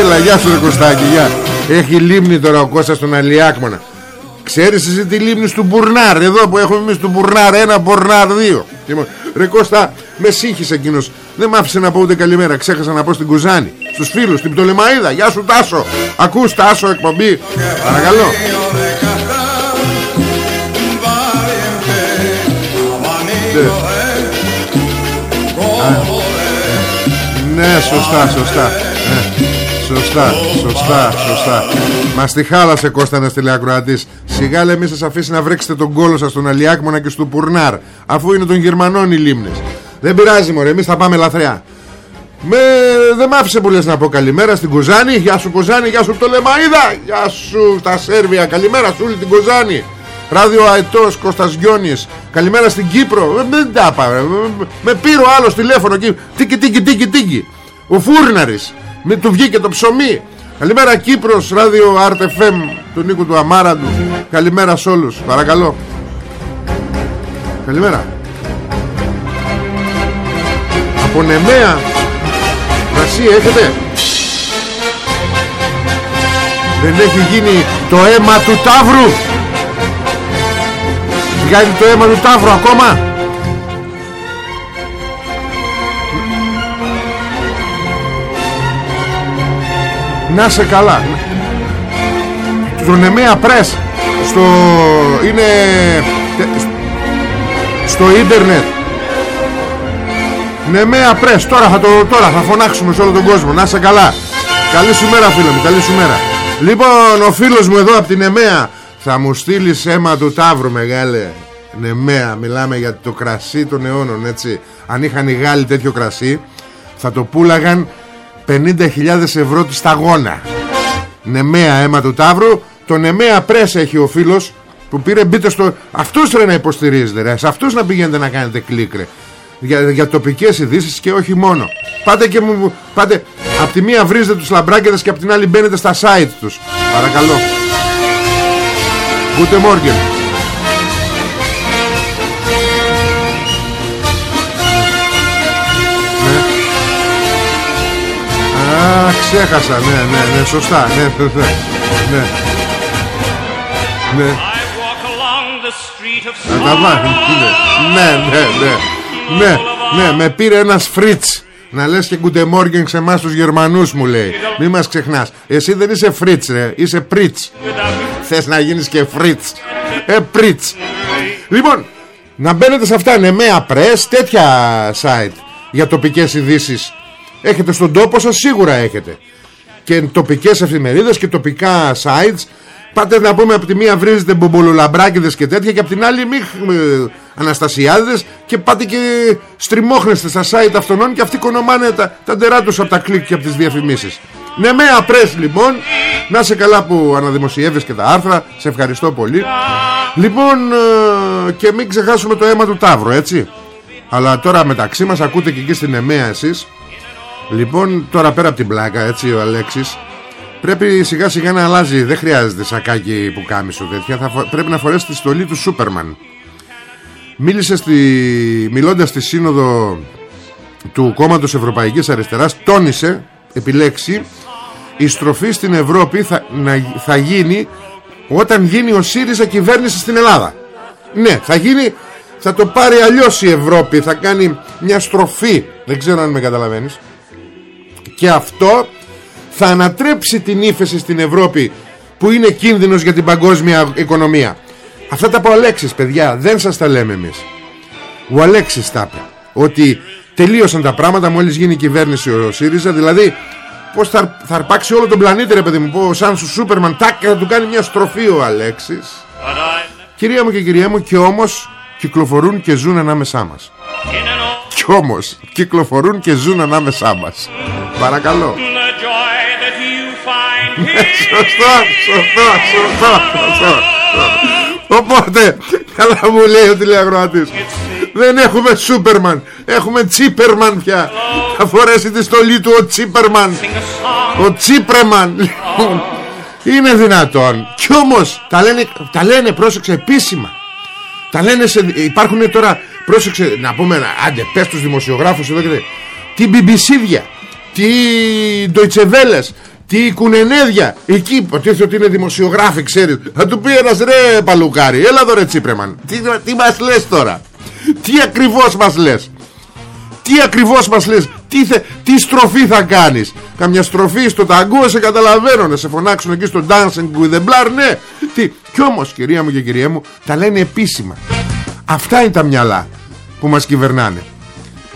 Έλα γεια σου ρε Κωστάκη γεια. Έχει λίμνη τώρα ο Κώστας στον Αλιάκμονα. Ξέρεις εσύ τη λίμνη του Μπουρνάρ Εδώ που έχουμε εμείς του Μπουρνάρ Ένα Μπουρνάρ δύο. Ρε Κώστα με σύγχυσε εκείνος. Δεν μ' άφησε να πω ούτε καλημέρα Ξέχασα να πω στην Κουζάνη Στους φίλους, στην Πτολεμαίδα Γεια σου Τάσο. Ακούς Τάσο εκπομπή. Παρακαλώ. Ναι. Σωστά σωστά. ναι. Σωστά σωστά σωστά. Μας τη χάλασε Κώστα ένας τηλεακροατής Σιγά λέμε σας αφήσει να βρέξετε τον κόλο σας Στον Αλιάκμονα και στο Πουρνάρ Αφού είναι των Γερμανών οι λίμνες. Δεν πειράζει μωρέ εμείς θα πάμε λαθρέα με... Δεν μ' άφησε που λες να πω καλημέρα στην Κουζάνη Γεια σου Κουζάνη, γεια σου Πτολεμαίδα. Γεια σου στα Σέρβια, καλημέρα σου όλη την Κουζάνη Ράδιο Αετός Κώστας Γιώνης Καλημέρα στην Κύπρο. Ε, Δεν τα είπα Με πήρε ο άλλος τηλέφωνο εκεί. Τίκι τίκι τίκι τίκι. Ο Φούρναρης Με του βγήκε το ψωμί. Καλημέρα Κύπρος Ράδιο RTFM Του Νίκου του Αμάραντου. Καλημέρα σε όλους Παρακαλώ. Καλημέρα. Από Νεμαία Ρασία έχετε; Δεν έχει γίνει το αίμα του Ταύρου. Βγάζει το αίμα του Ταύρου ακόμα Να σε καλά. Το Νεμέα Πρess Στο Είναι Στο ίντερνετ. Νεμέα Πρess τώρα θα, το, τώρα θα φωνάξουμε σε όλο τον κόσμο. Να σε καλά. Καλή σου μέρα φίλε μου. Καλή σου μέρα. Λοιπόν ο φίλος μου εδώ από την Νεμέα Θα μου στείλει αίμα του Ταύρου μεγάλε. Νεμέα μιλάμε για το κρασί των αιώνων έτσι. Αν είχαν οι Γάλλοι τέτοιο κρασί Θα το πουλαγαν 50.000 ευρώ τη σταγόνα. Νεμέα αίμα του Ταύρου Το Νεμέα πρέσσα έχει ο φίλος που πήρε μπείτε στο... Αυτούς ρε να υποστηρίζετε ρε. Σε αυτούς να πηγαίνετε να κάνετε κλικ ρε. Για, για τοπικές ειδήσεις και όχι μόνο. Πάτε και μου πάτε Απ' τη μία βρίζετε τους λαμπράκεδες Και απ' την άλλη μπαίνετε στα site τους. Παρακαλώ. Guten Morgen ξέχασα, ναι, ναι, ναι, σωστά, ναι, ναι, ναι, ναι. ναι, ναι, ναι, ναι, ναι, με πήρε ένας φρίτς να λες και κουντεμόργεν σε εμάς τους Γερμανούς μου λέει. Μη μας ξεχνάς. Εσύ δεν είσαι φρίτς ρε. Είσαι πρίτς Θες να γίνεις και φρίτς Ε πρίτς Λοιπόν Να μπαίνετε σε αυτά. Νεμέα Press Τέτοια site Για τοπικές ειδήσεις Έχετε στον τόπο σας σίγουρα έχετε. Και τοπικές εφημερίδες και τοπικά sites. Πάτε να πούμε από τη μία βρίζετε μπομπολολαμπράκιδες και τέτοια Και από την άλλη μη ε, Αναστασιάδες. Και πάτε και στριμώχνεστε στα site αυτών Και αυτοί κονομάνε τα, τα ντερά τους από τα κλικ και από τις διαφημίσεις. Ναι με απρές λοιπόν. Να σε καλά που αναδημοσιεύεις και τα άρθρα. Σε ευχαριστώ πολύ. Λοιπόν ε, και μην ξεχάσουμε το αίμα του Ταύρου έτσι. Αλλά τώρα μεταξύ μας ακούτε και εκεί στην ΕΜΕΑ εσείς Λοιπόν τώρα πέρα από την πλάκα έτσι ο Αλέξης Πρέπει σιγά σιγά να αλλάζει. Δεν χρειάζεται σακάκι που κάμισο τέτοια. Θα, Πρέπει να φορέσει τη στολή του Σούπερμαν. Μίλησε στη, Μιλώντας στη σύνοδο Του κόμματος Ευρωπαϊκής Αριστεράς Τόνισε Επιλέξει Η στροφή στην Ευρώπη θα, να, θα γίνει Όταν γίνει ο ΣΥΡΙΖΑ κυβέρνηση στην Ελλάδα Ναι θα γίνει Θα το πάρει αλλιώς η Ευρώπη Θα κάνει μια στροφή. Δεν ξέρω αν με καταλαβαίνεις Και αυτό θα ανατρέψει την ύφεση στην Ευρώπη που είναι κίνδυνος για την παγκόσμια οικονομία. Αυτά τα πω Αλέξης παιδιά, δεν σας τα λέμε εμείς. Ο Αλέξης τα είπε, ότι τελείωσαν τα πράγματα μόλις γίνει η κυβέρνηση ο ΣΥΡΙΖΑ, δηλαδή πως θα, θα αρπάξει όλο τον πλανήτη ρε παιδί μου, πως σαν σου Σούπερμαν τάκ θα του κάνει μια στροφή ο Αλέξης. Κυρία μου και κυρία μου, και όμως κυκλοφορούν και ζουν ανάμεσά μας. Κι όμως κυκλοφορούν και ζουν ανάμεσά μας. Παρακαλώ. Σωστό, σωστό, σωστό, σωστό. Οπότε, καλά μου λέει ο τηλεαγροατής Δεν έχουμε Σούπερμαν Έχουμε Τσίπερμαν πια Θα φορέσει τη στολή του ο Τσίπερμαν Ο Τσίπρεμαν Είναι δυνατόν Κι όμως τα λένε, τα λένε πρόσεξε επίσημα Τα λένε σε, Υπάρχουν τώρα πρόσεξε να πούμε Άντε πες τους δημοσιογράφους εδώ και Τι BBC Τι Deutsche Welles τι κουνενέδια Εκεί υποτίθεται ότι είναι δημοσιογράφοι ξέρεις. Θα του πει ένας ρε παλουκάρι Έλα εδώ ρε Τσίπρεμαν Τι, τι μας λες τώρα; Τι ακριβώς μας λες; Τι ακριβώς μας λες; Τι, θε, τι στροφή θα κάνεις; Καμιά στροφή στο ταγκό σε καταλαβαίνω. Να σε φωνάξουν εκεί στο Dancing with the Blur Ναι. Τι. Κι όμως κυρία μου και κυρία μου Τα λένε επίσημα. Αυτά είναι τα μυαλά που μας κυβερνάνε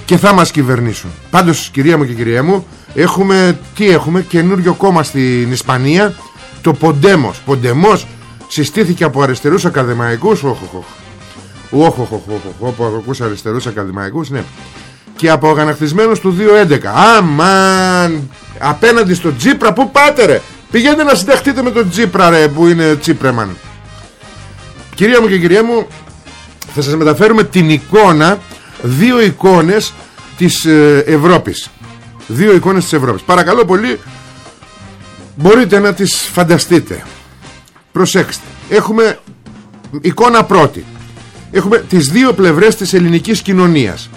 Και θα μας κυβερνήσουν. Πάντως κυρία μου και κυρία μου Έχουμε, τι έχουμε, καινούριο κόμμα στην Ισπανία Το Ποντέμος Ποντεμός συστήθηκε από αριστερούς ακαδημαϊκούς. Όχι, όχι, όχι, όχι, αριστερούς ακαδημαϊκούς, ναι Και από αγανακτισμένους του 2.11 Αμάν! Απέναντι στο Τζίπρα, πού πάτε ρε; Πηγαίνετε να συνταχτείτε με τον Τζίπρα ρε Που είναι Τσίπρεμαν Κυρία μου και κυρία μου Θα σας μεταφέρουμε την εικόνα Δύο εικόνες της ε, Ευρώπης. Δύο εικόνες της Ευρώπης. Παρακαλώ πολύ Μπορείτε να τις φανταστείτε. Προσέξτε Έχουμε εικόνα πρώτη. Έχουμε τις δύο πλευρές της ελληνικής κοινωνίας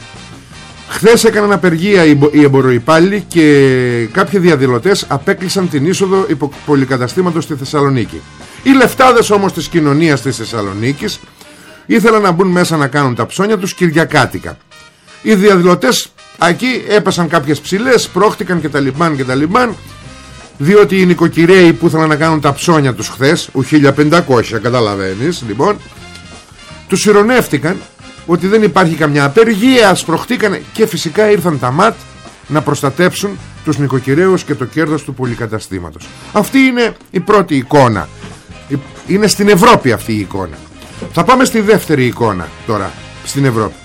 Χθες έκαναν απεργία οι εμποροϊπάλληλοι και κάποιοι διαδηλωτές απέκλεισαν την είσοδο πολυκαταστήματος στη Θεσσαλονίκη. Οι λεφτάδες όμως της κοινωνίας της Θεσσαλονίκης ήθελαν να μπουν μέσα να κάνουν τα ψώνια τους Κυριακάτικα. Οι διαδηλωτές εκεί έπεσαν κάποιες ψηλές, πρόχτηκαν και τα λιμπάν και τα λιμπάν διότι οι νοικοκυρέοι που ήθελαν να κάνουν τα ψώνια τους χθες, ο 1500 καταλαβαίνεις λοιπόν, τους ηρωνεύτηκαν ότι δεν υπάρχει καμιά απεργία, σπροχτήκανε και φυσικά ήρθαν τα ΜΑΤ να προστατέψουν τους νοικοκυρέους και το κέρδος του πολυκαταστήματος. Αυτή είναι η πρώτη εικόνα. Είναι στην Ευρώπη αυτή η εικόνα. Θα πάμε στη δεύτερη εικόνα τώρα στην Ευρώπη.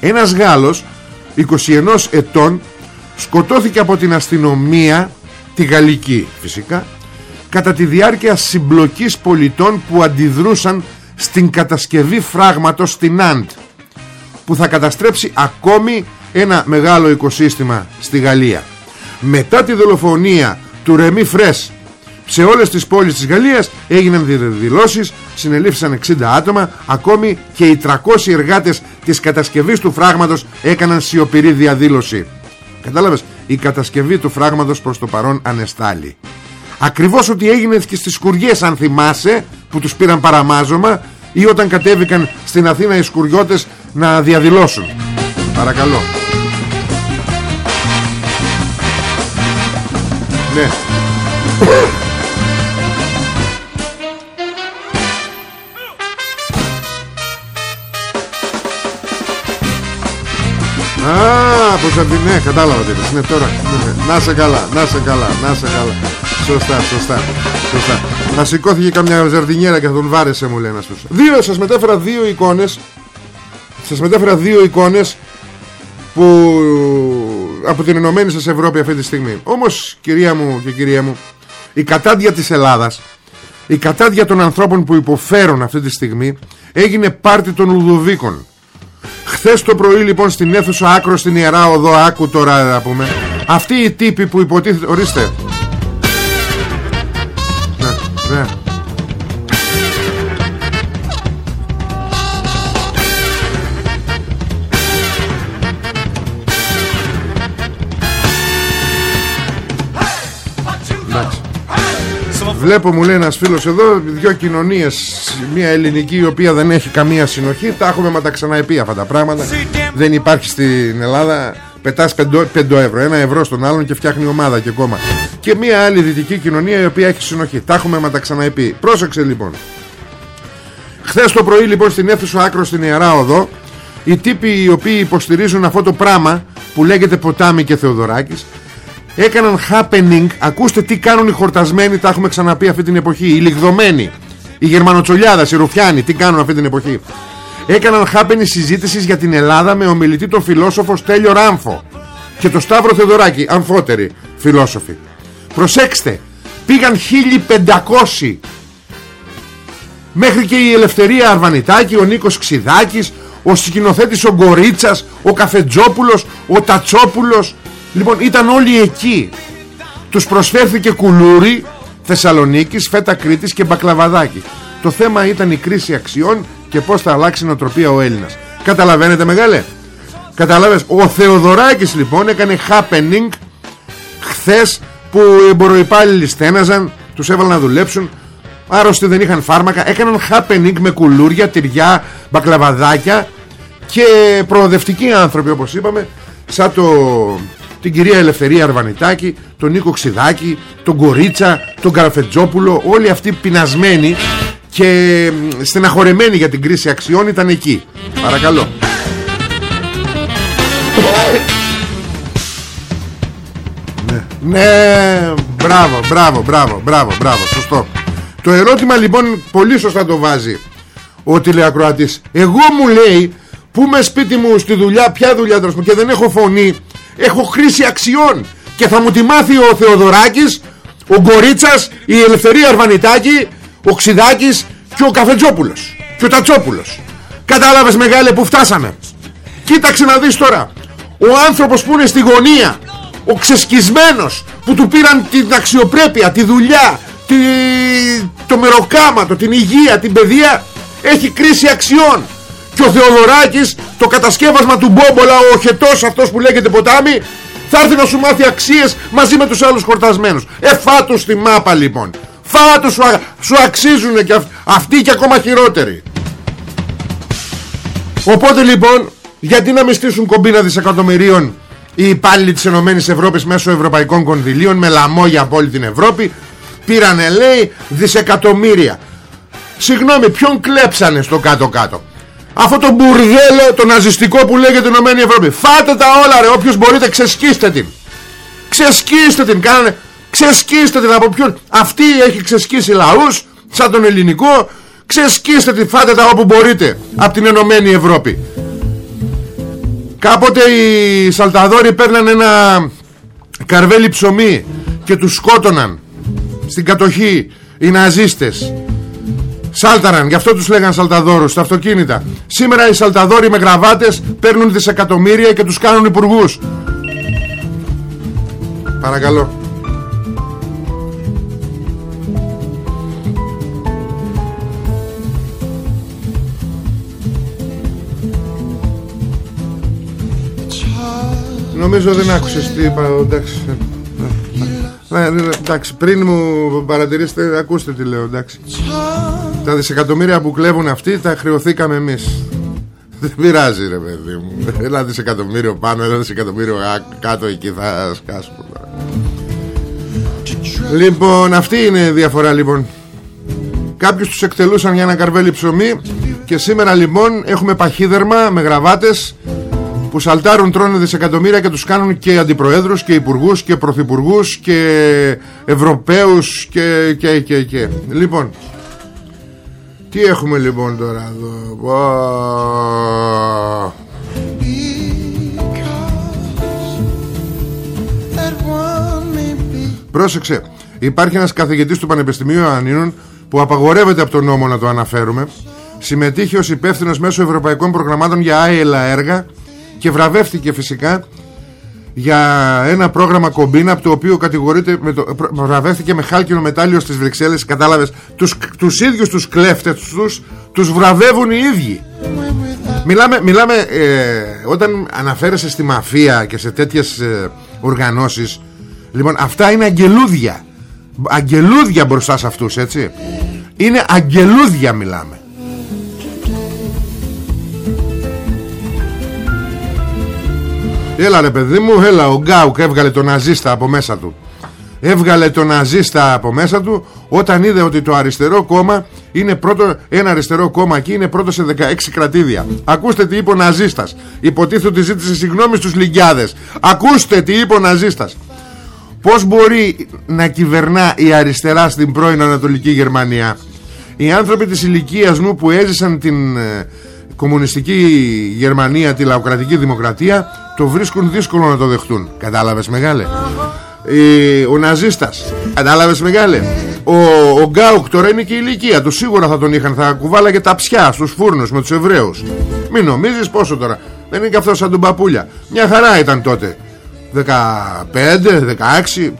Ένας Γάλλος 21 ετών σκοτώθηκε από την αστυνομία τη γαλλική φυσικά κατά τη διάρκεια συμπλοκής πολιτών που αντιδρούσαν στην κατασκευή φράγματος στην Νάντ που θα καταστρέψει ακόμη ένα μεγάλο οικοσύστημα στη Γαλλία. Μετά τη δολοφονία του Ρεμί Φρες σε όλες τις πόλεις της Γαλλίας έγιναν δηλώσεις, συνελήφθησαν 60 άτομα, ακόμη και οι 300 εργάτες της κατασκευής του φράγματος έκαναν σιωπηρή διαδήλωση. Κατάλαβες, η κατασκευή του φράγματος προς το παρόν ανεστάλλει. Ακριβώς ότι έγινε και στις σκουριές αν θυμάσαι που τους πήραν παραμάζωμα ή όταν κατέβηκαν στην Αθήνα οι σκουριώτες να διαδηλώσουν. Παρακαλώ. Ναι. Α, πως θα ναι, κατάλαβα τι Ναι, τώρα. Ναι, να σε καλά, να σε καλά, να σε καλά. Σωστά, σωστά, σωστά. Να σηκώθηκε καμιά ζαρδινιέρα και θα τον βάρεσε μου λέει ένας τους. Δύο, σας μετέφερα δύο εικόνες. Σας μετέφερα δύο εικόνες που από την Ενωμένη σας Ευρώπη αυτή τη στιγμή. Όμως, κυρία μου και κυρία μου, η κατάντια της Ελλάδας, η κατάντια των ανθρώπων που υποφέρουν αυτή τη στιγμή, έγινε πάρτι των Λουδοβίκων. Χθες το πρωί λοιπόν στην αίθουσα άκρο στην Ιερά Οδό Άκου τώρα να πούμε Αυτοί οι τύποι που υποτίθεται Ορίστε Ναι, ναι Βλέπω μου λέει ένας φίλος εδώ Δυο κοινωνίες. Μια ελληνική η οποία δεν έχει καμία συνοχή. Τα έχουμε μα τα ξαναεπεί αυτά τα πράγματα. Δεν υπάρχει στην Ελλάδα Πετάς 5 ευρώ Ένα ευρώ στον άλλον και φτιάχνει ομάδα και κόμμα. Και μια άλλη δυτική κοινωνία η οποία έχει συνοχή. Τα έχουμε μα τα ξαναεπεί Πρόσεξε λοιπόν. Χθες το πρωί λοιπόν στην αίθουσα άκρο στην Ιερά Οδό Οι τύποι οι οποίοι υποστηρίζουν αυτό το πράγμα Που λέγεται Ποτάμι και Θεοδωράκης έκαναν happening. Ακούστε τι κάνουν οι χορτασμένοι τα έχουμε ξαναπεί αυτή την εποχή. Οι λιγδωμένοι. Οι γερμανοτσολιάδας, οι ρουφιάνοι τι κάνουν αυτή την εποχή έκαναν happening συζήτηση για την Ελλάδα με ομιλητή τον φιλόσοφο Στέλιο Ράμφο. Και το Σταύρο Θεοδωράκη αμφότεροι φιλόσοφοι. Προσέξτε πήγαν 1500 μέχρι και η Ελευθερία Αρβανιτάκη ο Νίκος Ξιδάκης ο σκηνοθέτης ο Γκορίτσας ο Καφετζόπουλος ο Τατσόπουλος. Λοιπόν ήταν όλοι εκεί. Τους προσφέρθηκε κουλούρι Θεσσαλονίκης, φέτα Κρήτης και μπακλαβαδάκι Το θέμα ήταν η κρίση αξιών Και πως θα αλλάξει η νοοτροπία ο Έλληνας. Καταλαβαίνετε μεγάλε; Καταλάβες; Ο Θεοδωράκης λοιπόν έκανε happening Χθες που οι εμποροϊπάλληλοι στέναζαν Τους έβαλαν να δουλέψουν. Άρρωστοι δεν είχαν φάρμακα. Έκαναν happening με κουλούρια, τυριά, μπακλαβαδάκια Και προοδευτικοί άνθρωποι όπως είπαμε Σαν το την κυρία Ελευθερία Αρβανιτάκη, τον Νίκο Ξιδάκη, τον Κορίτσα, τον Καραφετζόπουλο, όλοι αυτοί πεινασμένοι και στεναχωρεμένοι για την κρίση αξιών ήταν εκεί. Παρακαλώ. ναι, ναι, μπράβο, μπράβο, μπράβο, μπράβο, μπράβο, σωστό. Το ερώτημα λοιπόν πολύ σωστά το βάζει ο τηλεακροατής. Εγώ μου λέει που είμαι σπίτι μου στη δουλειά, ποια δουλειά και δεν έχω φωνή Έχω χρήση αξιών Και θα μου τη μάθει ο Θεοδωράκης Ο Γκορίτσας Η Ελευθερία Αρβανιτάκη Ο Ξιδάκης και ο Καφετζόπουλος Και ο Τατσόπουλος. Κατάλαβες μεγάλε που φτάσαμε. Κοίταξε να δεις τώρα. Ο άνθρωπος που είναι στη γωνία Ο ξεσκισμένος Που του πήραν την αξιοπρέπεια Τη δουλειά τη... Το μεροκάματο Την υγεία, την παιδεία Έχει κρίση αξιών. Και ο Θεοδωράκης το κατασκεύασμα του Μπόμπολα ο οχετός αυτός που λέγεται ποτάμι θα έρθει να σου μάθει αξίες μαζί με τους άλλους χορτασμένους. Ε φάτους στη μάπα λοιπόν φάτους σου, σου αξίζουν και αυτοί και ακόμα χειρότεροι. Οπότε λοιπόν γιατί να μην στήσουν κομπίνα δισεκατομμυρίων οι υπάλληλοι της Ενωμένης Ευρώπης μέσω ευρωπαϊκών κονδυλίων με λαμόγια από όλη την Ευρώπη πήρανε λέει δισεκατομμύρια. Συγγνώμη ποιον κλέψανε στο κάτω κάτω αυτό το μπουρδέλο το ναζιστικό που λέγεται Ενωμένη Ευρώπη. Φάτε τα όλα ρε όποιος μπορείτε ξεσκίστε την. Ξεσκίστε την κάνανε ξεσκίστε την από ποιον αυτή έχει ξεσκίσει λαούς σαν τον ελληνικό ξεσκίστε την φάτε τα όπου μπορείτε από την Ενωμένη Ευρώπη κάποτε οι Σαλταδόροι παίρναν ένα καρβέλι ψωμί και τους σκότωναν στην κατοχή οι ναζίστες Σάλταραν, γι' αυτό τους λέγαν Σαλταδόρους στα αυτοκίνητα. Σήμερα οι Σαλταδόροι με γραβάτες παίρνουν δισεκατομμύρια και τους κάνουν υπουργούς. Παρακαλώ. Νομίζω δεν άκουσες τι είπα, εντάξει. Ναι, ναι, εντάξει, πριν μου παρατηρήσετε, ακούστε τι λέω, εντάξει. Τα δισεκατομμύρια που κλέβουν αυτοί τα χρεωθήκαμε εμείς. Δεν πειράζει ρε παιδί μου. Ένα δισεκατομμύριο πάνω, ένα δισεκατομμύριο κάτω εκεί θα σκάσουμε Λοιπόν, αυτή είναι η διαφορά λοιπόν. Κάποιους τους εκτελούσαν για ένα καρβέλι ψωμί και σήμερα λοιπόν έχουμε παχύδερμα με γραβάτες που σαλτάρουν τρώνε δισεκατομμύρια και τους κάνουν και αντιπροέδρους και υπουργούς και πρωθυπουργούς και ευρωπαίους και, και, και, και. Λοιπόν, τι έχουμε λοιπόν τώρα εδώ; Πρόσεξε, υπάρχει ένας καθηγητής του Πανεπιστημίου Ανίνων που απαγορεύεται από τον νόμο να το αναφέρουμε. Συμμετείχε ως υπεύθυνος μέσω ευρωπαϊκών προγραμμάτων για άειλα έργα και βραβεύτηκε φυσικά για ένα πρόγραμμα κομπίνα από το οποίο κατηγορείται με το, βραβεύτηκε με χάλκινο μετάλλιο στις Βρυξέλλες κατάλαβες. Τους, τους ίδιους τους κλέφτες τους τους βραβεύουν οι ίδιοι. Μιλάμε, μιλάμε ε, όταν αναφέρεσαι στη μαφία και σε τέτοιες ε, οργανώσεις λοιπόν αυτά είναι αγγελούδια. Αγγελούδια μπροστά σε αυτούς έτσι. Είναι αγγελούδια μιλάμε Έλα ρε παιδί μου, έλα ο Γκάουκ έβγαλε τον ναζίστα από μέσα του. Έβγαλε τον ναζίστα από μέσα του Όταν είδε ότι το αριστερό κόμμα είναι πρώτο, Ένα αριστερό κόμμα εκεί είναι πρώτο σε 16 κρατήδια. Ακούστε τι είπε ο ναζίστας. Υποτίθεται ότι ζήτησε συγγνώμη στους λιγκιάδες Ακούστε τι είπε ο ναζίστας. Πώς μπορεί να κυβερνά η αριστερά στην πρώην Ανατολική Γερμανία; Οι άνθρωποι της ηλικίας μου που έζησαν την ε, κομμουνιστική Γερμανία, τη λαοκρατική δημοκρατία το βρίσκουν δύσκολο να το δεχτούν. Κατάλαβες μεγάλε; Ε, ο Ναζίστας. Κατάλαβες μεγάλε; Ο, ο Γκάουκ τώρα είναι και η ηλικία του. Σίγουρα θα τον είχαν. Θα κουβάλαγε τα ψιά στους φούρνους με τους Εβραίους. Μην νομίζεις πόσο τώρα. Δεν είναι και αυτό σαν τον Παπούλια. Μια χαρά ήταν τότε. 15, 16.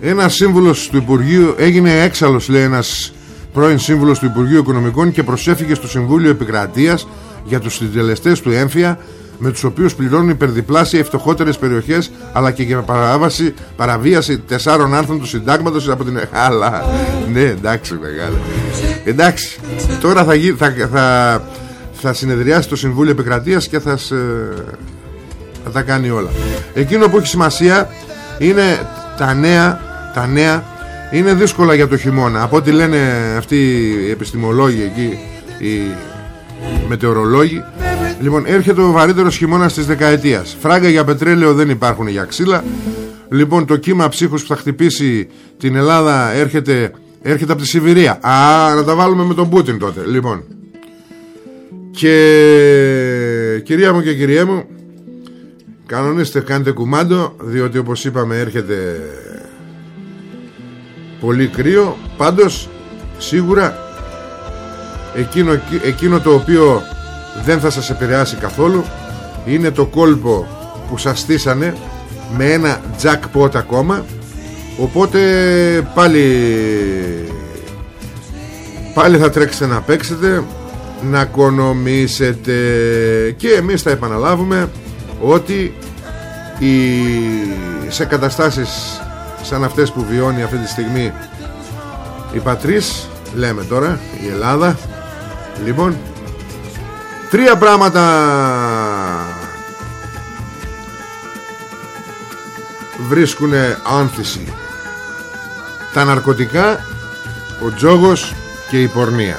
Ένας σύμβουλος του Υπουργείου έγινε έξαλλος λέει ένας πρώην σύμβουλος του Υπουργείου Οικονομικών και προσέφηκε στο Συμβούλιο Επικρατείας για τους συντελεστές του έμφυα με τους οποίους πληρώνουν υπερδιπλάσια οι φτωχότερες περιοχές αλλά και για παράβαση, παραβίαση τεσσάρων άρθρων του συντάγματος από την... Αλλά, ναι εντάξει μεγάλα Εντάξει, τώρα θα, θα, θα, θα συνεδριάσει το Συμβούλιο Επικρατείας και θα, θα τα κάνει όλα. Εκείνο που έχει σημασία είναι τα νέα τα νέα είναι δύσκολα για το χειμώνα. Από ό,τι λένε αυτοί οι επιστημολόγοι εκεί οι μετεωρολόγοι λοιπόν έρχεται ο βαρύτερος χειμώνας της δεκαετίας. Φράγκα για πετρέλαιο δεν υπάρχουν για ξύλα. Λοιπόν το κύμα ψύχους που θα χτυπήσει την Ελλάδα έρχεται, έρχεται από τη Σιβηρία. Α να τα βάλουμε με τον Πούτιν τότε. Λοιπόν. Και κυρία μου και κυρία μου κανονίστε κάντε κουμάντο διότι όπως είπαμε έρχεται πολύ κρύο. Πάντως σίγουρα εκείνο, εκείνο το οποίο δεν θα σας επηρεάσει καθόλου είναι το κόλπο που σας στήσανε με ένα jackpot ακόμα. Οπότε πάλι πάλι θα τρέξετε να παίξετε να οικονομήσετε και εμείς θα επαναλάβουμε ότι οι, σε καταστάσεις σαν αυτές που βιώνει αυτή τη στιγμή η Πατρίς λέμε τώρα η Ελλάδα. Λοιπόν τρία πράγματα. Βρίσκουν άνθηση. Τα ναρκωτικά ο τζόγος και η πορνεία.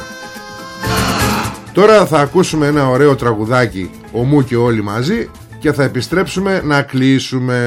Τώρα θα ακούσουμε ένα ωραίο τραγουδάκι ομού και όλοι μαζί και θα επιστρέψουμε να κλείσουμε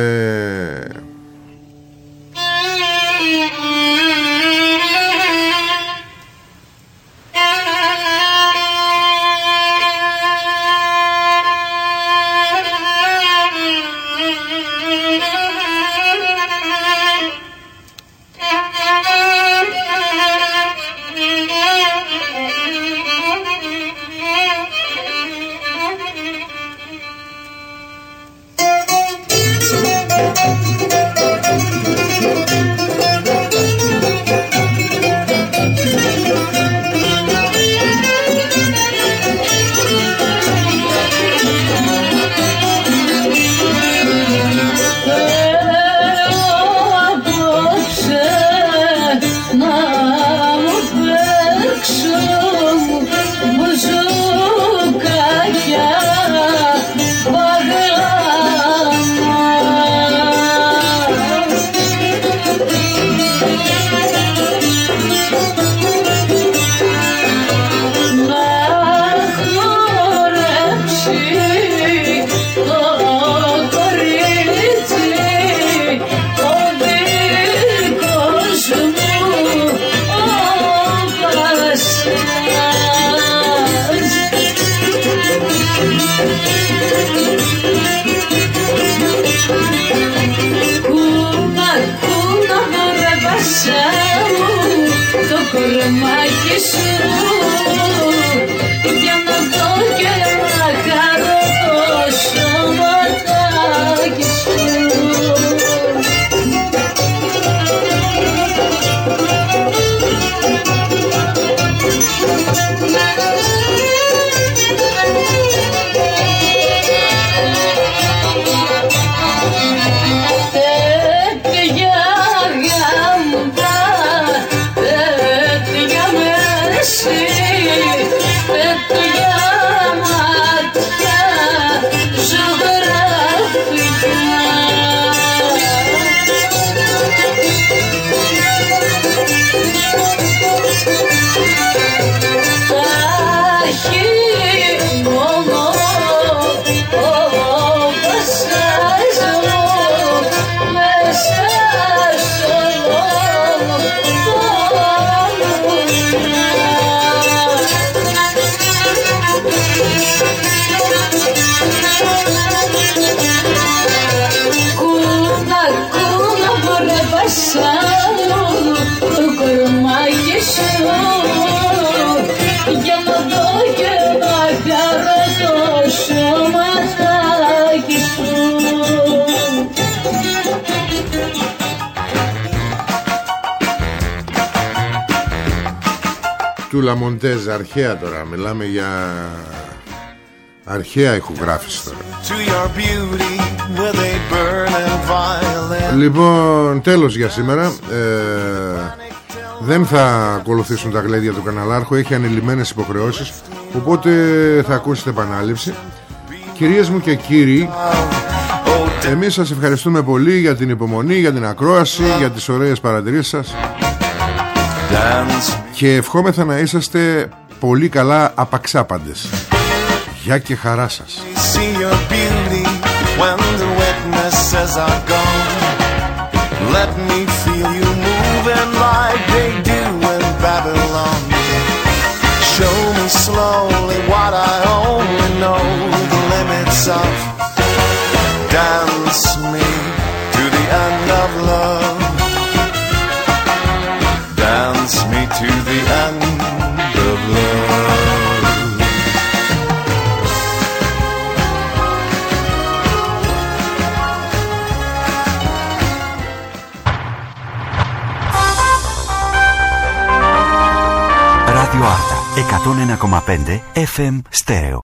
του Λαμοντέζ αρχαία τώρα. Μιλάμε για αρχαία ηχογράφηση τώρα. Λοιπόν τέλος για σήμερα. Ε, δεν θα ακολουθήσουν τα γλέδια του καναλάρχου. Έχει ανελημμένες υποχρεώσεις οπότε θα ακούσετε επανάληψη. Κυρίες μου και κύριοι εμείς σας ευχαριστούμε πολύ για την υπομονή, για την ακρόαση, για τις ωραίες παρατηρήσεις σας και ευχόμεθα να είσαστε πολύ καλά απαξάπαντες. Γεια και χαρά σας. to the end of love. Radio Άρτα 101,5 FM Stereo.